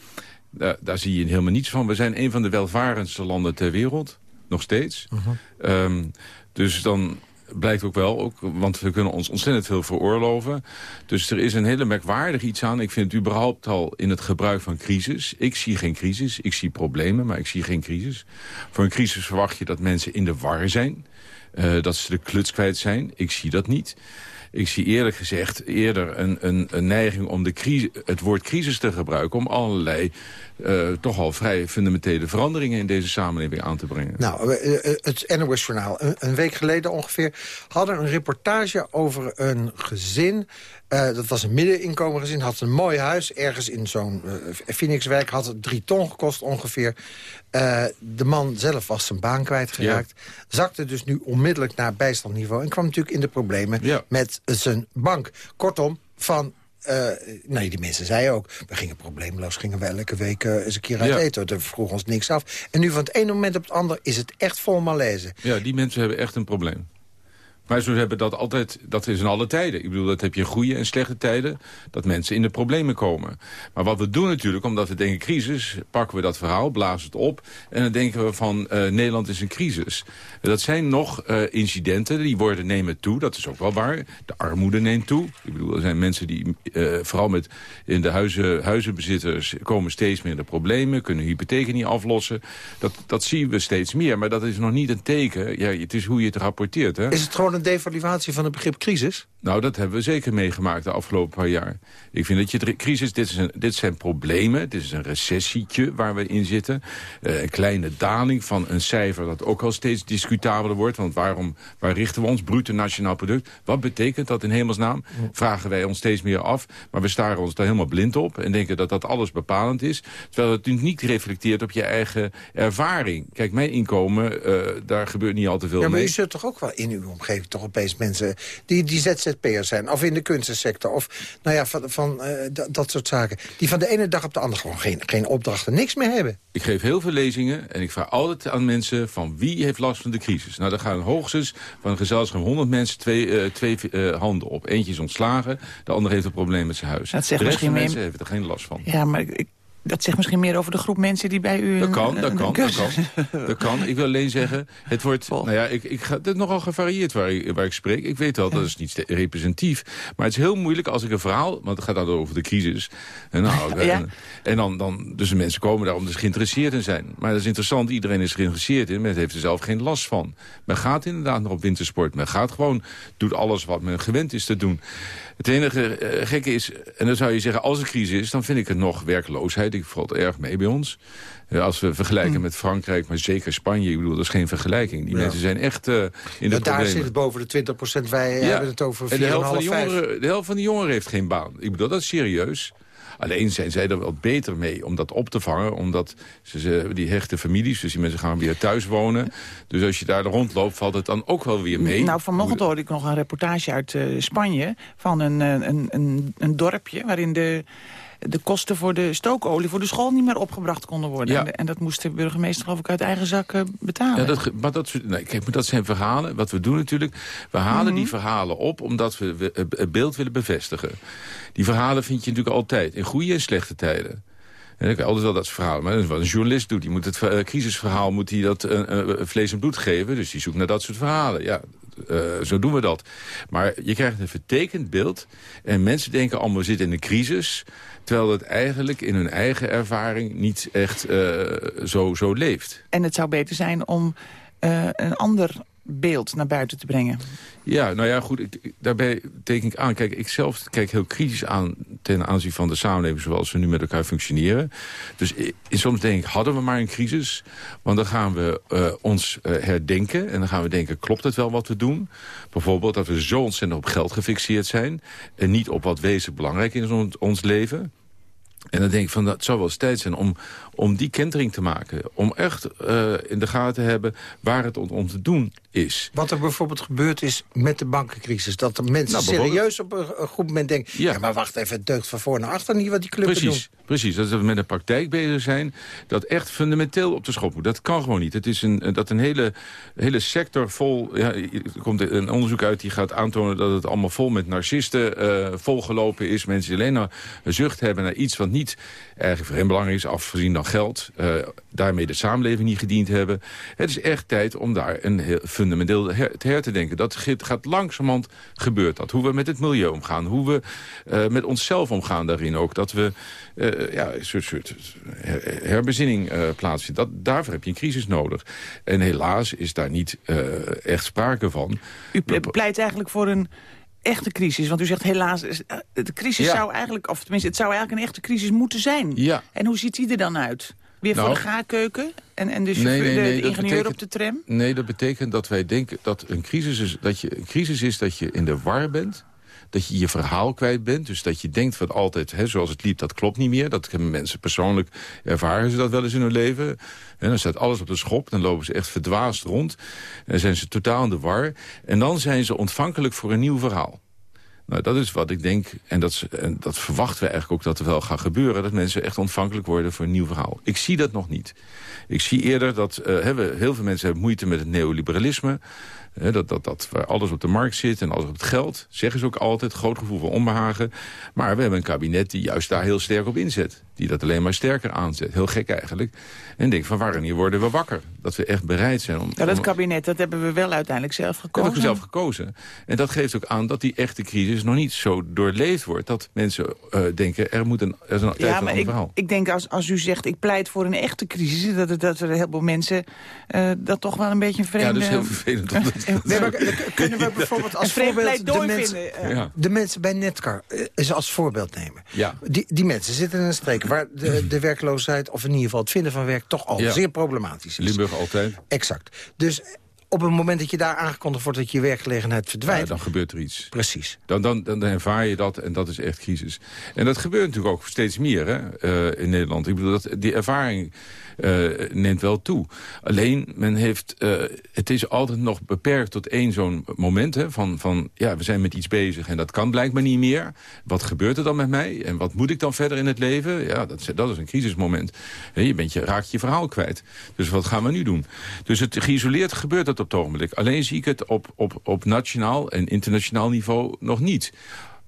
daar, daar zie je helemaal niets van. We zijn een van de welvarendste landen ter wereld. Nog steeds. Uh -huh. um, dus dan blijkt ook wel, ook, want we kunnen ons ontzettend veel veroorloven. Dus er is een hele merkwaardig iets aan. Ik vind het überhaupt al in het gebruik van crisis. Ik zie geen crisis, ik zie problemen, maar ik zie geen crisis. Voor een crisis verwacht je dat mensen in de war zijn. Uh, dat ze de kluts kwijt zijn. Ik zie dat niet. Ik zie eerlijk gezegd eerder een, een, een neiging om de crisis, het woord crisis te gebruiken... om allerlei uh, toch al vrij fundamentele veranderingen in deze samenleving aan te brengen. Nou, het NOS Journaal. Een, een week geleden ongeveer hadden een reportage over een gezin... Uh, dat was een middeninkomengezin, had een mooi huis... ergens in zo'n uh, Phoenixwijk, had het drie ton gekost ongeveer. Uh, de man zelf was zijn baan kwijtgeraakt. Ja. Zakte dus nu onmiddellijk naar bijstandniveau... en kwam natuurlijk in de problemen ja. met zijn bank. Kortom, van uh, nee, die mensen zeiden ook, we gingen probleemloos, gingen we elke week uh, eens een keer uit Ja. eten. Er vroeg ons niks af. En nu van het ene moment op het andere is het echt vol malaise. Ja, die mensen hebben echt een probleem. Maar ze hebben dat altijd, dat is in alle tijden. Ik bedoel, dat heb je goede en slechte tijden, dat mensen in de problemen komen. Maar wat we doen natuurlijk, omdat we denken crisis, pakken we dat verhaal, blazen het op... en dan denken we van, uh, Nederland is een crisis. Dat zijn nog uh, incidenten, die worden nemen toe, dat is ook wel waar. De armoede neemt toe. Ik bedoel, er zijn mensen die, uh, vooral met in de huizen, huizenbezitters... komen steeds meer in de problemen, kunnen hypotheken niet aflossen. Dat, dat zien we steeds meer, maar dat is nog niet een teken. Ja, het is hoe je het rapporteert, hè? Is het gewoon een devaluatie van het begrip crisis? Nou, dat hebben we zeker meegemaakt de afgelopen paar jaar. Ik vind dat je de crisis, dit, is een, dit zijn problemen, dit is een recessietje waar we in zitten. Uh, een kleine daling van een cijfer dat ook al steeds discutabeler wordt. Want waarom, waar richten we ons? Bruto nationaal product. Wat betekent dat in hemelsnaam? Vragen wij ons steeds meer af. Maar we staren ons daar helemaal blind op en denken dat dat alles bepalend is. Terwijl het niet reflecteert op je eigen ervaring. Kijk, mijn inkomen, uh, daar gebeurt niet al te veel ja, maar mee. je zult toch ook wel in uw omgeving toch opeens mensen die, die ZZP'ers zijn. Of in de kunstensector. Of nou ja, van, van uh, dat soort zaken. Die van de ene dag op de andere gewoon geen, geen opdrachten, niks meer hebben. Ik geef heel veel lezingen en ik vraag altijd aan mensen van wie heeft last van de crisis. Nou, dan gaan hoogstens van een gezelschap 100 mensen twee, uh, twee uh, handen op. Eentje is ontslagen, de andere heeft een probleem met zijn huis. Dat zegt de rest van misschien mensen heeft er geen last van. Ja, maar ik, dat zegt misschien meer over de groep mensen die bij u... Dat kan, dat kan, dat kan. Dat kan. Ik wil alleen zeggen, het wordt... Nou ja, ik, ik ga, het is nogal gevarieerd waar ik, waar ik spreek. Ik weet wel, dat is niet representatief. Maar het is heel moeilijk als ik een verhaal... Want het gaat dan over de crisis. En, nou, <laughs> Ja. en, en dan, dan... Dus de mensen komen daar omdat ze geïnteresseerd in zijn. Maar dat is interessant, iedereen is geïnteresseerd in. Men heeft er zelf geen last van. Men gaat inderdaad nog op wintersport. Men gaat gewoon, doet alles wat men gewend is te doen. Het enige eh, gekke is, en dan zou je zeggen, als er crisis is... dan vind ik het nog werkloosheid. Ik valt erg mee bij ons. Eh, als we vergelijken met Frankrijk, maar zeker Spanje... ik bedoel, dat is geen vergelijking. Die Ja. mensen zijn echt eh, in de Maar daar zit het boven de 20 procent. Wij hebben het over 4,5, en de helft, van de, 5. jongeren, de helft van de jongeren heeft geen baan. Ik bedoel, dat is serieus. Alleen zijn zij er wel beter mee om dat op te vangen. Omdat ze, die hechte families, dus die mensen gaan weer thuis wonen. Dus als je daar rondloopt, valt het dan ook wel weer mee. Nou, vanochtend hoorde ik nog een reportage uit eh, Spanje... van een, eh, een, een, een dorpje waarin de, de kosten voor de stookolie... voor de school niet meer opgebracht konden worden. Ja. En, en dat moest de burgemeester geloof ik uit eigen zak eh, betalen. Ja, dat, maar dat, nee, kijk, maar dat zijn verhalen. Wat we doen natuurlijk, we halen Mhm. die verhalen op... omdat we, we het beeld willen bevestigen. Die verhalen vind je natuurlijk altijd, in goede en slechte tijden. En ik altijd wel dat verhaal. Maar dat is wat een journalist doet. Die moet het eh, crisisverhaal moet hij dat eh, eh, vlees en bloed geven. Dus die zoekt naar dat soort verhalen. Ja, eh, zo doen we dat. Maar je krijgt een vertekend beeld. En mensen denken allemaal, we zitten in een crisis. Terwijl het eigenlijk in hun eigen ervaring niet echt eh, zo, zo leeft. En het zou beter zijn om eh, een ander beeld naar buiten te brengen. Ja, nou ja, goed, ik, ik- daarbij teken ik aan. Kijk, ik zelf kijk heel kritisch aan ten aanzien van de samenleving zoals we nu met elkaar functioneren. Dus i- soms denk ik, hadden we maar een crisis? Want dan gaan we eh, ons eh, herdenken en dan gaan we denken, klopt het wel wat we doen? Bijvoorbeeld dat we zo ontzettend op geld gefixeerd zijn en niet op wat wezenlijk belangrijk is in ons, ons leven. En dan denk ik van, dat zou wel eens tijd zijn om, om die kentering te maken. Om echt eh, in de gaten te hebben waar het om, om te doen is. Wat er bijvoorbeeld gebeurd is met de bankencrisis. Dat de mensen Nou, serieus op een, goed moment denken... Ja. maar wacht even, het deugt van voor naar achter niet wat die clubs Precies, doen. precies. Dat we met een praktijk bezig zijn dat echt fundamenteel op de schop moet. Dat kan gewoon niet. Het is een, dat een hele, hele sector vol... Ja, er komt een onderzoek uit die gaat aantonen dat het allemaal vol met narcisten eh, volgelopen is. Mensen die alleen maar een zucht hebben naar iets wat niet eigenlijk voor hen belangrijk is, afgezien dan geld. eh, daarmee de samenleving niet gediend hebben. Het is echt tijd om daar een heel fundamenteel her, te her te denken. Dat gaat langzamerhand gebeurt dat. Hoe we met het milieu omgaan. Hoe we eh, met onszelf omgaan daarin ook. Dat we eh, ja, een soort, soort her- herbezinning plaatsvindt. Dat, daarvoor heb je een crisis nodig. En helaas is daar niet echt sprake van. U ple- pleit eigenlijk voor een echte crisis. Want u zegt helaas, is- de crisis Ja. zou eigenlijk... of tenminste, het zou eigenlijk een echte crisis moeten zijn. Ja. En hoe ziet die er dan uit? Weer Nou. voor de gaarkeuken? En, en de, chauffeur, Nee, nee, de- nee, de dat ingenieur betekent- op de tram? Nee, dat betekent dat wij denken dat een crisis is dat je, een crisis is dat je in de war bent. Dat je je verhaal kwijt bent. Dus dat je denkt van altijd, hè, zoals het liep, dat klopt niet meer. Dat hebben mensen persoonlijk ervaren ze dat wel eens in hun leven. En dan staat alles op de schop. Dan lopen ze echt verdwaasd rond. En dan zijn ze totaal in de war. En dan zijn ze ontvankelijk voor een nieuw verhaal. Nou, dat is wat ik denk, en dat, dat verwachten we eigenlijk ook dat er wel gaat gebeuren... dat mensen echt ontvankelijk worden voor een nieuw verhaal. Ik zie dat nog niet. Ik zie eerder dat hebben, heel veel mensen hebben moeite met het neoliberalisme... Dat, dat, dat waar alles op de markt zit en alles op het geld. Zeggen ze ook altijd, groot gevoel van onbehagen. Maar we hebben een kabinet die juist daar heel sterk op inzet. Die dat alleen maar sterker aanzet. Heel gek eigenlijk. En denk van wanneer worden we wakker? Dat we echt bereid zijn om... Ja, dat om- kabinet, dat hebben we wel uiteindelijk zelf dat gekozen. hebben we zelf gekozen. En dat geeft ook aan dat die echte crisis nog niet zo doorleefd wordt. Dat mensen eh, denken, er moet een, er is een tijd Ja, een maar ander ik, verhaal. ik denk als, als u zegt, ik pleit voor een echte crisis... dat, er- dat er heel veel mensen eh, dat toch wel een beetje een vreemde... Ja, dat is heel vervelend. om dat- <laughs> Nee, maar kunnen we <laughs> bijvoorbeeld als voorbeeld de mensen, vinden. Ja. de mensen bij Netcar eh, eens als voorbeeld nemen? Ja. Die, die mensen zitten in een streek waar de, de werkloosheid... of in ieder geval het vinden van werk toch al Ja. zeer problematisch is. Limburg altijd. Exact. Dus op het moment dat je daar aangekondigd wordt dat je werkgelegenheid Ja, verdwijnt... dan gebeurt er iets. Precies. Dan, dan, dan ervaar je dat en dat is echt crisis. En dat gebeurt natuurlijk ook steeds meer hè, eh, in Nederland. Ik bedoel, dat, die ervaring neemt wel toe. Alleen, men heeft, eh, het is altijd nog beperkt tot één zo'n moment. Hè, van, van, ja, we zijn met iets bezig en dat kan blijkbaar niet meer. Wat gebeurt er dan met mij? En wat moet ik dan verder in het leven? Ja, dat, is- dat is een crisismoment. Je, bent je raakt je verhaal kwijt. Dus wat gaan we nu doen? Dus het geïsoleerd gebeurt dat op het ogenblik. Alleen zie ik het op, op, op nationaal en internationaal niveau nog niet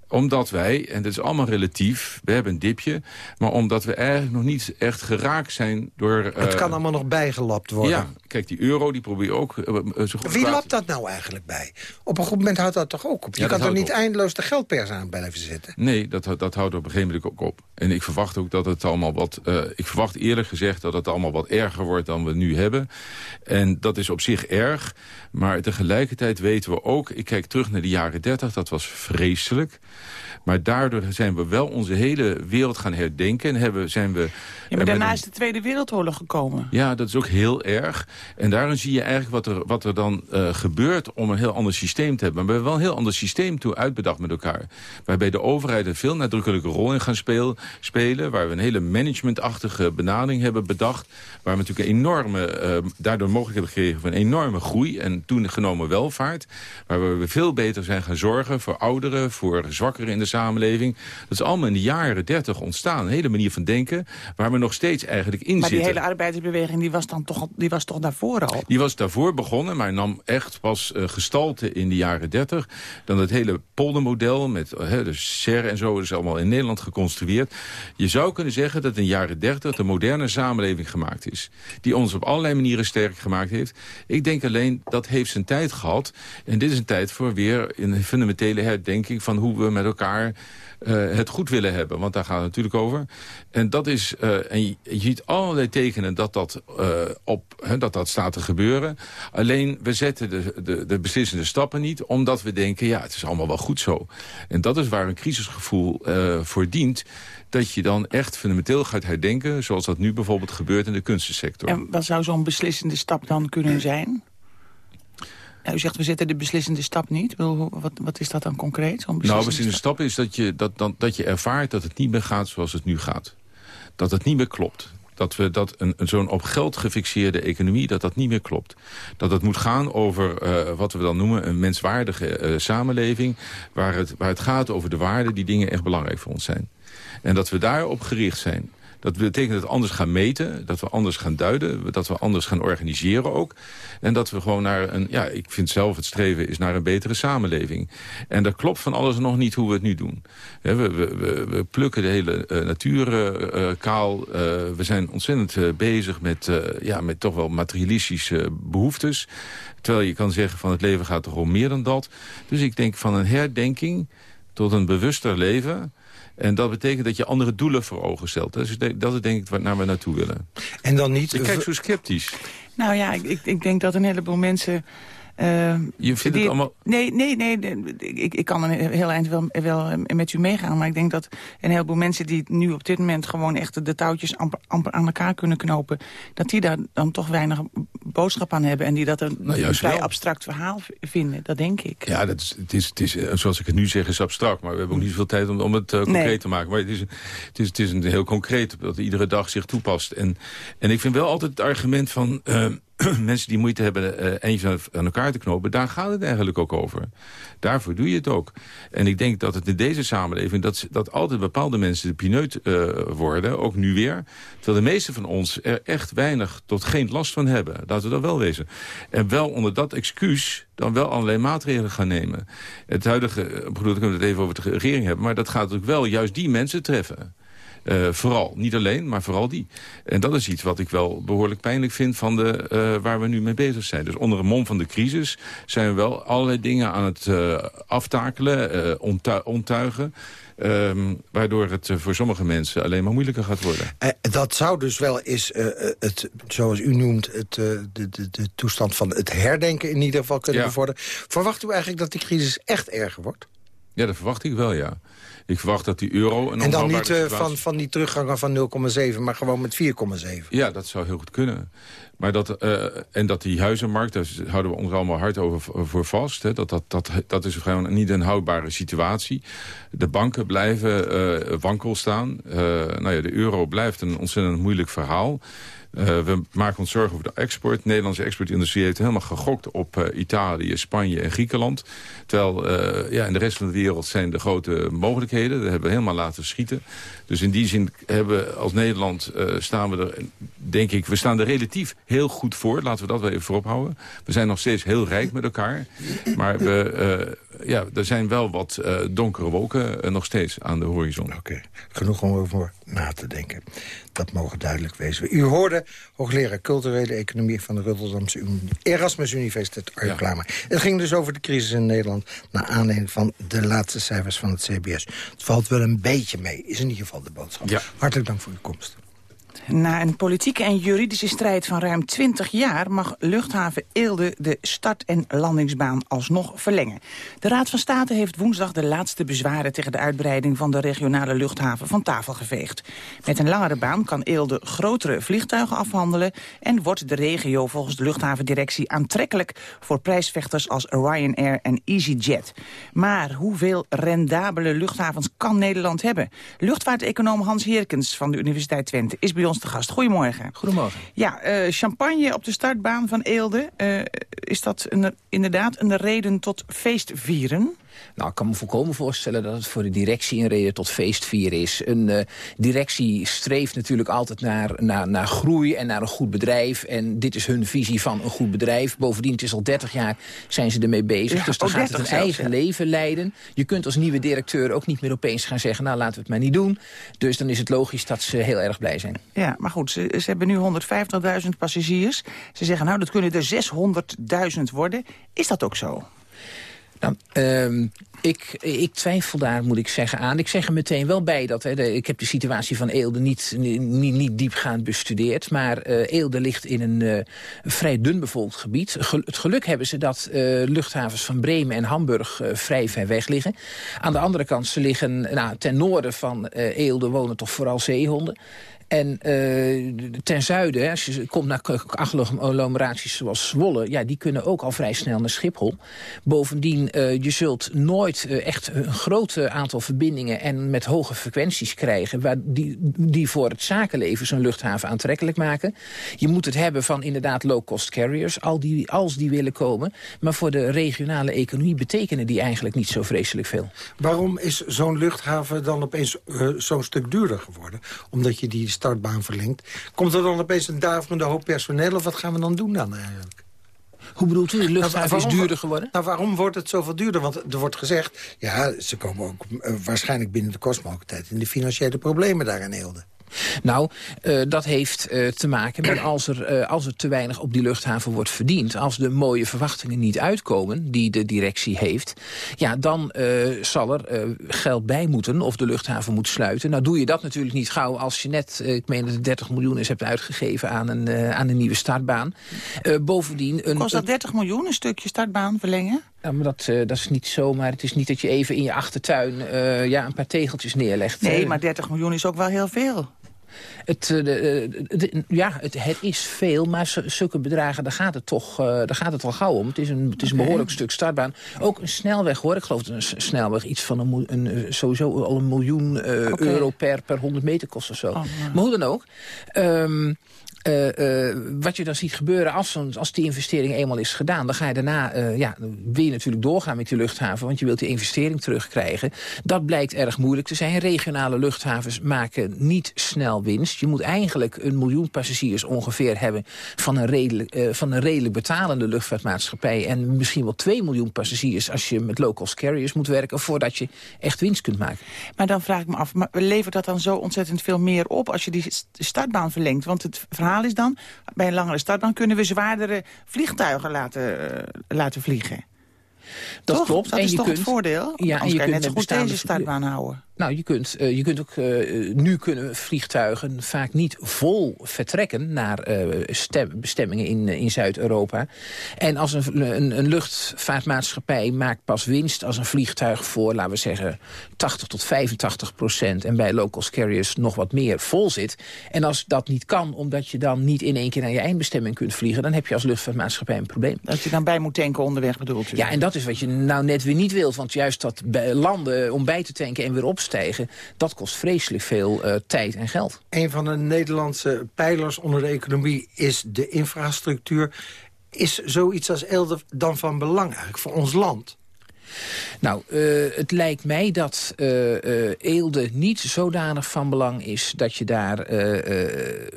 omdat wij, en dat is allemaal relatief, we hebben een dipje... maar omdat we eigenlijk nog niet echt geraakt zijn door... het eh, kan allemaal nog bijgelapt worden. Ja, kijk, die euro die probeer je ook eh, eh, zo goed Wie lapt dat nou eigenlijk bij? Op een goed moment houdt dat toch ook op? Je Ja, kan toch niet op. eindeloos de geldpers aan blijven zitten? Nee, dat, dat houdt op een gegeven moment ook op. En ik verwacht ook dat het allemaal wat... eh, ik verwacht eerlijk gezegd dat het allemaal wat erger wordt dan we nu hebben. En dat is op zich erg. Maar tegelijkertijd weten we ook... Ik kijk terug naar de jaren 30, dat was vreselijk. Maar daardoor zijn we wel onze hele wereld gaan herdenken. En hebben, zijn we... Ja, eh, maar daarna een- is de Tweede Wereldoorlog gekomen. Ja, dat is ook heel erg. En daarin zie je eigenlijk wat er, wat er dan eh, gebeurt om een heel ander systeem te hebben. Maar we hebben wel een heel ander systeem toe uitbedacht met elkaar. Waarbij de overheid een veel nadrukkelijke rol in gaan speel, spelen. Waar we een hele managementachtige benadering hebben bedacht. Waar we natuurlijk een enorme, eh, daardoor mogelijk hebben gekregen van een enorme groei. En toen genomen welvaart. Waar we veel beter zijn gaan zorgen voor ouderen, voor zwakkeren in de samenleving. Dat is allemaal in de jaren dertig ontstaan. Een hele manier van denken waar we nog steeds eigenlijk in Maar die zitten. hele arbeidersbeweging die was, dan toch, al- die was toch daarvoor al? Die was daarvoor begonnen, maar nam echt pas eh, gestalte in de jaren 30. Dan het hele poldermodel met eh, hè, de SER en zo is allemaal in Nederland geconstrueerd. Je zou kunnen zeggen dat in de jaren 30 de moderne samenleving gemaakt is. Die ons op allerlei manieren sterk gemaakt heeft. Ik denk alleen dat heeft zijn tijd gehad. En dit is een tijd voor weer een fundamentele herdenking van hoe we met elkaar eh, het goed willen hebben. Want daar gaat het natuurlijk over. En dat is, eh, en je, ziet allerlei tekenen dat dat, eh, op, dat dat staat te gebeuren. Alleen we zetten de, de, de beslissende stappen niet, omdat we denken, ja, het is allemaal wel goed zo. En dat is waar een crisisgevoel voor dient. Dat je dan echt fundamenteel gaat herdenken, zoals dat nu bijvoorbeeld gebeurt in de kunstensector. En wat zou zo'n beslissende stap dan kunnen zijn? Ja, u zegt, we zetten de beslissende stap niet. Bedoel, wat, wat is dat dan concreet? Nou, beslissende stap is dat je, dat, dat, dat je ervaart dat het niet meer gaat zoals het nu gaat. Dat het niet meer klopt. Dat we dat een, een zo'n op geld gefixeerde economie, dat dat niet meer klopt. Dat het moet gaan over eh, wat we dan noemen een menswaardige eh, samenleving. Waar het, waar het gaat over de waarden die dingen echt belangrijk voor ons zijn. En dat we daarop gericht zijn. Dat betekent dat we anders gaan meten, dat we anders gaan duiden... dat we anders gaan organiseren ook. En dat we gewoon naar een... Ja, ik vind zelf het streven is naar een betere samenleving. En dat klopt van alles nog niet hoe we het nu doen. We, we, we, we plukken de hele eh, natuur eh, eh, kaal. We zijn ontzettend bezig met, ja, met toch wel materialistische behoeftes. Terwijl je kan zeggen van het leven gaat toch om meer dan dat. Dus ik denk van een herdenking tot een bewuster leven... En dat betekent dat je andere doelen voor ogen stelt. Dus dat is denk ik waar naar we naartoe willen. En dan niet... Ik kijk zo sceptisch. Nou ja, ik, ik denk dat een heleboel mensen... eh, Je vindt die- het allemaal... Nee, nee, nee. Ik, ik kan een heel eind wel, wel eh, met u meegaan. Maar ik denk dat een heleboel mensen die nu op dit moment... gewoon echt de touwtjes amper, amper aan elkaar kunnen knopen... dat die daar dan toch weinig boodschap aan hebben. En die dat een, Nou, een vrij wel. abstract verhaal vinden. Dat denk ik. Ja, dat is, het is, het is, eh, zoals ik het nu zeg, is abstract. Maar we hebben ook niet zoveel tijd om, om het eh, concreet Nee. te maken. Maar het is, het, is, het is een heel concreet, dat iedere dag zich toepast. En, en ik vind wel altijd het argument van... eh, <clears throat> mensen die moeite hebben eh eentje aan- elkaar te knopen... daar gaat het eigenlijk ook over. Daarvoor doe je het ook. En ik denk dat het in deze samenleving... dat, dat altijd bepaalde mensen de pineut eh, worden, ook nu weer. Terwijl de meeste van ons er echt weinig tot geen last van hebben. Laten we dat wel wezen. En wel onder dat excuus dan wel allerlei maatregelen gaan nemen. Het huidige, eh, ik bedoel, we het even over de regering hebben... maar dat gaat ook wel juist die mensen treffen. Vooral, niet alleen, maar vooral die. En dat is iets wat ik wel behoorlijk pijnlijk vind van de, waar we nu mee bezig zijn. Dus onder een mom van de crisis zijn we wel allerlei dingen aan het aftakelen, ontuigen... Ehm, waardoor het voor sommige mensen alleen maar moeilijker gaat worden. dat zou dus wel eens, het, zoals u noemt... Het, de, de, de toestand van het herdenken in ieder geval kunnen bevorderen. Verwacht u eigenlijk dat die crisis echt erger wordt? Ja, dat verwacht ik wel, ja. Ik verwacht dat die euro... Een en dan niet uh, van, van die terugganger van 0,7, maar gewoon met 4,7. Ja, dat zou heel goed kunnen. Maar dat, uh, en dat die huizenmarkt, daar houden we ons allemaal hard over voor vast. Hè, dat, dat, dat, dat is gewoon niet een houdbare situatie. De banken blijven uh, wankel staan. nou ja, de euro blijft een ontzettend moeilijk verhaal. Uh, we maken ons zorgen over de export. De Nederlandse exportindustrie heeft helemaal gegokt op uh, Italië, Spanje en Griekenland. Terwijl uh, ja, in de rest van de wereld zijn de grote mogelijkheden. Dat hebben we helemaal laten schieten. Dus in die zin hebben als Nederland staan we er, denk ik, we staan er relatief heel goed voor. Laten we dat wel even voorop houden. We zijn nog steeds heel rijk met elkaar. Maar we, ja, er zijn wel wat donkere wolken nog steeds aan de horizon. Oké, genoeg om over na te denken. Dat mogen duidelijk wezen. U hoorde hoogleraar culturele economie van de Rotterdamse Erasmus Universiteit Arjen ja. Het ging dus over de crisis in Nederland... naar aanleiding van de laatste cijfers van het CBS. Het valt wel een beetje mee, is in ieder geval de boodschap. Hartelijk dank voor uw komst. Na een politieke en juridische strijd van ruim 20 jaar... mag luchthaven Eelde de start- en landingsbaan alsnog verlengen. De Raad van State heeft woensdag de laatste bezwaren... tegen de uitbreiding van de regionale luchthaven van tafel geveegd. Met een langere baan kan Eelde grotere vliegtuigen afhandelen... en wordt de regio volgens de luchthavendirectie aantrekkelijk... voor prijsvechters als Ryanair en EasyJet. Maar hoeveel rendabele luchthavens kan Nederland hebben? Luchtvaarteconoom Hans Heerkens van de Universiteit Twente is bij ons te gast. Goedemorgen. Goedemorgen. Ja, uh, champagne op de startbaan van Eelde. Uh, is dat een, inderdaad een reden tot feestvieren? Nou, ik kan me volkomen voorstellen dat het voor de directie een reden tot feestvieren is. Een uh, directie streeft natuurlijk altijd naar, naar, naar groei en naar een goed bedrijf. En dit is hun visie van een goed bedrijf. Bovendien, het is al 30 jaar zijn ze ermee bezig. Ja, dus dan gaat het een eigen leven leiden. Je kunt als nieuwe directeur ook niet meer opeens gaan zeggen... nou, laten we het maar niet doen. Dus dan is het logisch dat ze heel erg blij zijn. Ja, maar goed, ze, ze hebben nu 150.000 passagiers. Ze zeggen, nou, dat kunnen er 600.000 worden. Is dat ook zo? Nou, uh, ik, ik twijfel daar, moet ik zeggen, aan. Ik zeg er meteen wel bij dat... Hè, ik heb de situatie van Eelde niet, niet, diepgaand bestudeerd... maar uh, Eelde ligt in een uh, vrij dun bevolkt gebied. Het geluk hebben ze dat uh, luchthavens van Bremen en Hamburg vrij ver weg liggen. Aan de andere kant, ze liggen nou, ten noorden van Eelde wonen toch vooral zeehonden. En uh, ten zuiden, als je komt naar agglomeraties zoals Zwolle... ja, die kunnen ook al vrij snel naar Schiphol. Bovendien, uh, je zult nooit uh, echt een groot aantal verbindingen... en met hoge frequenties krijgen... Waar die, die voor het zakenleven zo'n luchthaven aantrekkelijk maken. Je moet het hebben van inderdaad low-cost carriers... Al die, als die willen komen. Maar voor de regionale economie betekenen die eigenlijk niet zo vreselijk veel. Waarom is zo'n luchthaven dan opeens zo'n stuk duurder geworden? Omdat je die startbaan verlengt. Komt er dan opeens een daverende hoop personeel of wat gaan we dan doen dan eigenlijk? Hoe bedoelt u? De luchthaven nou, is duurder geworden? Nou, waarom wordt het zoveel duurder? Want er wordt gezegd... ja, ze komen ook uh, waarschijnlijk binnen de kostmogelijke tijd... in de financiële problemen daar in Eelde. Nou, uh, dat heeft uh, te maken met als er, uh, als er te weinig op die luchthaven wordt verdiend. Als de mooie verwachtingen niet uitkomen die de directie heeft. Ja, dan zal er geld bij moeten of de luchthaven moet sluiten. Nou doe je dat natuurlijk niet gauw als je net, ik meen dat het 30 miljoen is, hebt uitgegeven aan een, aan een nieuwe startbaan. bovendien... Een, Kost dat 30 miljoen, een stukje startbaan verlengen? Ja, maar dat, dat is niet zomaar. Het is niet dat je even in je achtertuin ja, een paar tegeltjes neerlegt. Nee, maar 30 miljoen is ook wel heel veel. Het, uh, de, de, ja, het, het, is veel, maar zulke bedragen, daar gaat het toch daar gaat het wel gauw om. Het is een, het is een behoorlijk stuk startbaan. Ook een snelweg hoor. Ik geloof dat een snelweg iets van een, een sowieso al een miljoen okay. euro per, per 100 meter kost of zo. Oh, Maar hoe dan ook. Um, Uh, wat je dan ziet gebeuren als, als die investering eenmaal is gedaan... dan ga je daarna, uh, ja, je natuurlijk doorgaan met die luchthaven... want je wilt die investering terugkrijgen. Dat blijkt erg moeilijk te zijn. Regionale luchthavens maken niet snel winst. Je moet eigenlijk een miljoen passagiers ongeveer hebben... van een redelijk, van een redelijk betalende luchtvaartmaatschappij... en misschien wel 2 miljoen passagiers als je met low-cost carriers moet werken... voordat je echt winst kunt maken. Maar dan vraag ik me af, maar levert dat dan zo ontzettend veel meer op... als je die startbaan verlengt? Want het verhaal is dan, bij een langere startbaan... kunnen we zwaardere vliegtuigen laten, uh, laten vliegen. Dat toch? klopt. Dat en is je toch kunt, het voordeel? Ja, en je je kunt net zo goed deze startbaan houden. Nou, je kunt, uh, je kunt ook, uh, nu kunnen vliegtuigen vaak niet vol vertrekken naar uh, stem, bestemmingen in, in Zuid-Europa. En als een, een, een, luchtvaartmaatschappij maakt pas winst als een vliegtuig voor, laten we zeggen, 80 tot 85 procent. En bij low-cost carriers nog wat meer vol zit. En als dat niet kan, omdat je dan niet in één keer naar je eindbestemming kunt vliegen, dan heb je als luchtvaartmaatschappij een probleem. Dat je dan bij moet tanken onderweg bedoelt u? Ja, en dat is wat je nou net weer niet wilt. Want juist dat landen om bij te tanken en weer opstijgen... dat kost vreselijk veel uh, tijd en geld. Een van de Nederlandse pijlers onder de economie is de infrastructuur. Is zoiets als Elde dan van belang eigenlijk voor ons land? Nou, uh, het lijkt mij dat uh, Eelde niet zodanig van belang is... dat je daar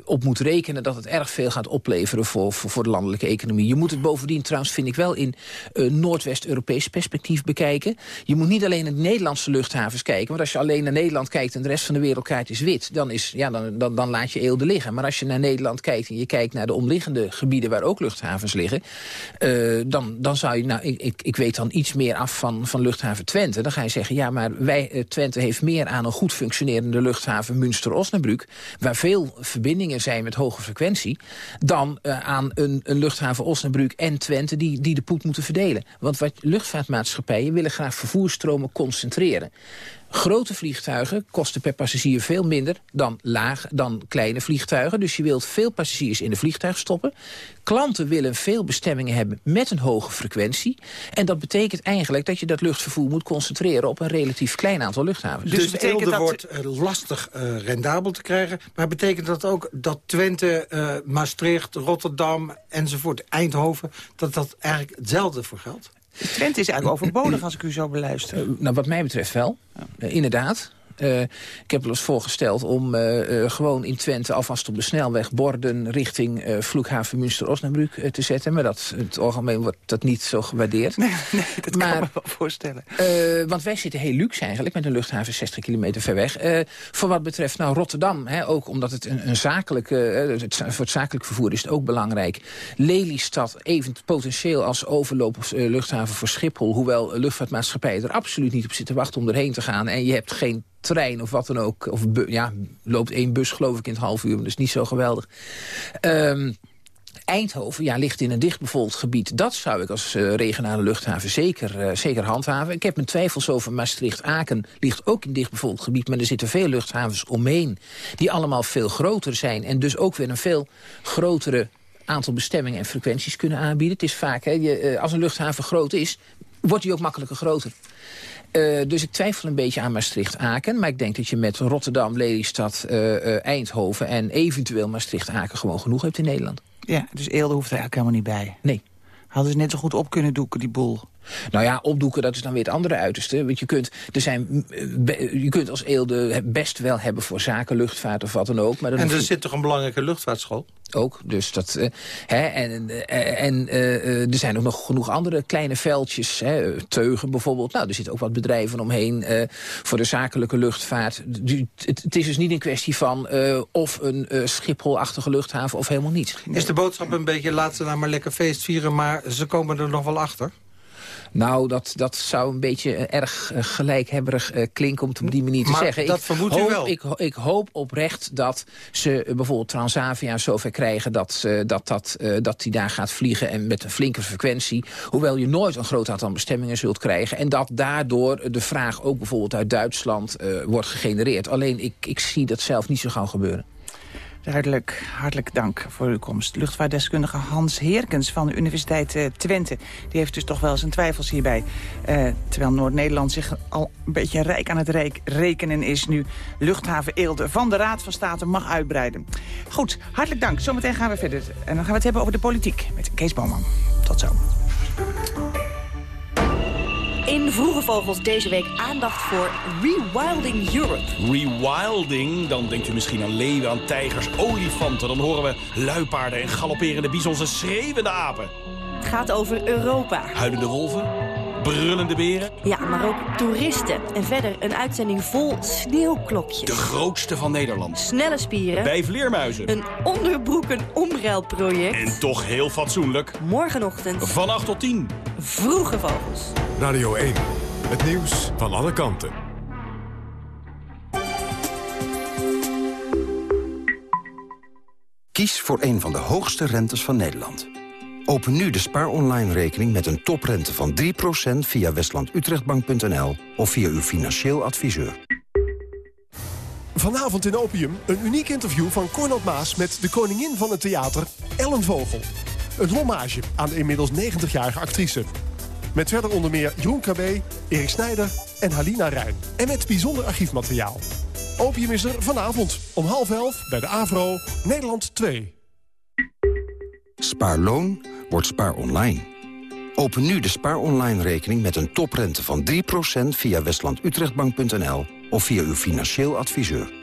op moet rekenen dat het erg veel gaat opleveren... Voor, voor, voor, de landelijke economie. Je moet het bovendien trouwens, vind ik wel, in Noordwest-Europees perspectief bekijken. Je moet niet alleen naar de Nederlandse luchthavens kijken... want als je alleen naar Nederland kijkt en de rest van de wereldkaart is wit... dan, is, ja, dan, dan, dan laat je Eelde liggen. Maar als je naar Nederland kijkt en je kijkt naar de omliggende gebieden... waar ook luchthavens liggen, dan, dan zou je... Nou, ik, ik, ik weet dan iets meer af van, van luchthaven Twente... dan ga je zeggen, ja, maar wij, uh, Twente heeft meer aan een goed functionerende luchthaven Münster-Osnabrück... waar veel verbindingen zijn met hoge frequentie... dan uh, aan een, een luchthaven Osnabrück en Twente die, die de poet moeten verdelen. Want wat luchtvaartmaatschappijen willen graag vervoerstromen concentreren. Grote vliegtuigen kosten per passagier veel minder dan, laag, dan kleine vliegtuigen. Dus je wilt veel passagiers in de vliegtuig stoppen. Klanten willen veel bestemmingen hebben met een hoge frequentie. En dat betekent eigenlijk dat je dat luchtvervoer moet concentreren... op een relatief klein aantal luchthavens. Dus, dus Eelde dat... wordt uh, lastig uh, rendabel te krijgen. Maar betekent dat ook dat Twente, uh, Maastricht, Rotterdam enzovoort... Eindhoven, dat dat eigenlijk hetzelfde voor geldt? Twente is eigenlijk overbodig als ik u zo beluister. Uh, nou, wat mij betreft wel. Ja. Uh, inderdaad. Uh, ik heb wel eens voorgesteld om uh, uh, gewoon in Twente alvast op de snelweg borden richting Vloekhaven Münster-Osnabrück te zetten. Maar dat, in het algemeen wordt dat niet zo gewaardeerd. <laughs> Nee, nee dat maar, kan me wel voorstellen. want wij zitten heel luxe eigenlijk met een luchthaven 60 kilometer ver weg. voor wat betreft nou Rotterdam, hè, ook omdat het een, een zakelijke, het, voor het zakelijk vervoer is het ook belangrijk. Lelystad, even potentieel als overloopluchthaven voor Schiphol. Hoewel luchtvaartmaatschappijen er absoluut niet op zitten wachten om erheen te gaan. En je hebt geen trein of wat dan ook. Of ja, loopt één bus geloof ik in het half uur, maar dat is niet zo geweldig. Um, Eindhoven ja, ligt in een dichtbevolkt gebied. Dat zou ik als uh, regionale luchthaven zeker, uh, zeker handhaven. Ik heb mijn twijfels over Maastricht-Aken. Ligt ook in dichtbevolkt gebied, maar er zitten veel luchthavens omheen... die allemaal veel groter zijn en dus ook weer een veel grotere aantal bestemmingen en frequenties kunnen aanbieden. Het is vaak, hè, je, uh, als een luchthaven groot is, wordt die ook makkelijker groter. Uh, dus ik twijfel een beetje aan Maastricht-Aken. Maar ik denk dat je met Rotterdam, Lelystad, uh, uh, Eindhoven... en eventueel Maastricht-Aken gewoon genoeg hebt in Nederland. Ja, dus Eelde hoeft er eigenlijk helemaal niet bij. Nee. Hadden ze net zo goed op kunnen doeken, die boel. Nou ja, opdoeken, dat is dan weer het andere uiterste. Want je kunt, er zijn, je kunt als Eelde best wel hebben voor zaken, luchtvaart of wat dan ook. Maar dan en er je... zit toch een belangrijke luchtvaartschool? Ook, dus dat... Uh, hè, en en uh, er zijn ook nog genoeg andere kleine veldjes. Hè, Teugen bijvoorbeeld. Nou, er zitten ook wat bedrijven omheen voor de zakelijke luchtvaart. Het, het, is dus niet een kwestie van of een Schiphol-achtige luchthaven of helemaal niet. Is de boodschap een beetje, laat ze nou maar lekker feest vieren... maar ze komen er nog wel achter? Nou, dat, dat zou een beetje uh, erg uh, gelijkhebberig uh, klinken om het op die manier te maar zeggen. dat ik vermoedt hoop, u wel. Ik, ik, hoop oprecht dat ze bijvoorbeeld Transavia zover krijgen... dat, dat, dat, dat die daar gaat vliegen en met een flinke frequentie. Hoewel je nooit een groot aantal bestemmingen zult krijgen. En dat daardoor de vraag ook bijvoorbeeld uit Duitsland wordt gegenereerd. Alleen ik, ik zie dat zelf niet zo gauw gebeuren. Duidelijk, hartelijk dank voor uw komst. Luchtvaartdeskundige Hans Heerkens van de Universiteit uh, Twente. Die heeft dus toch wel zijn twijfels hierbij. Uh, terwijl Noord-Nederland zich al een beetje rijk aan het rijk rekenen is... nu luchthaven Eelde van de Raad van State mag uitbreiden. Goed, hartelijk dank. Zometeen gaan we verder. En dan gaan we het hebben over de politiek met Kees Boman. Tot zo. In Vroege Vogels deze week aandacht voor Rewilding Europe. Rewilding? Dan denkt u misschien aan leeuwen, aan tijgers, olifanten. Dan horen we luipaarden en galopperende bizons en schreeuwende apen. Het gaat over Europa. Huilende wolven, brullende beren. Ja, maar ook toeristen. En verder een uitzending vol sneeuwklokjes. De grootste van Nederland. Snelle spieren. Bij vleermuizen. Een onderbroeken omruilproject. En toch heel fatsoenlijk. Morgenochtend. Van 8 tot 10. Vroege vogels. Radio 1. Het nieuws van alle kanten. Kies voor een van de hoogste rentes van Nederland. Open nu de Spaar Online rekening met een toprente van 3% via westlandutrechtbank.nl of via uw financieel adviseur. Vanavond in Opium een uniek interview van Cornald Maas met de koningin van het theater, Ellen Vogel. Een hommage aan de inmiddels 90-jarige actrice. Met verder onder meer Jeroen KB, Erik Snijder en Halina Rijn. En met bijzonder archiefmateriaal. Opium is er vanavond om half elf bij de AVRO, Nederland 2. Spaarloon wordt spaar online. Open nu de spaar online rekening met een toprente van 3% via westlandutrechtbank.nl of via uw financieel adviseur.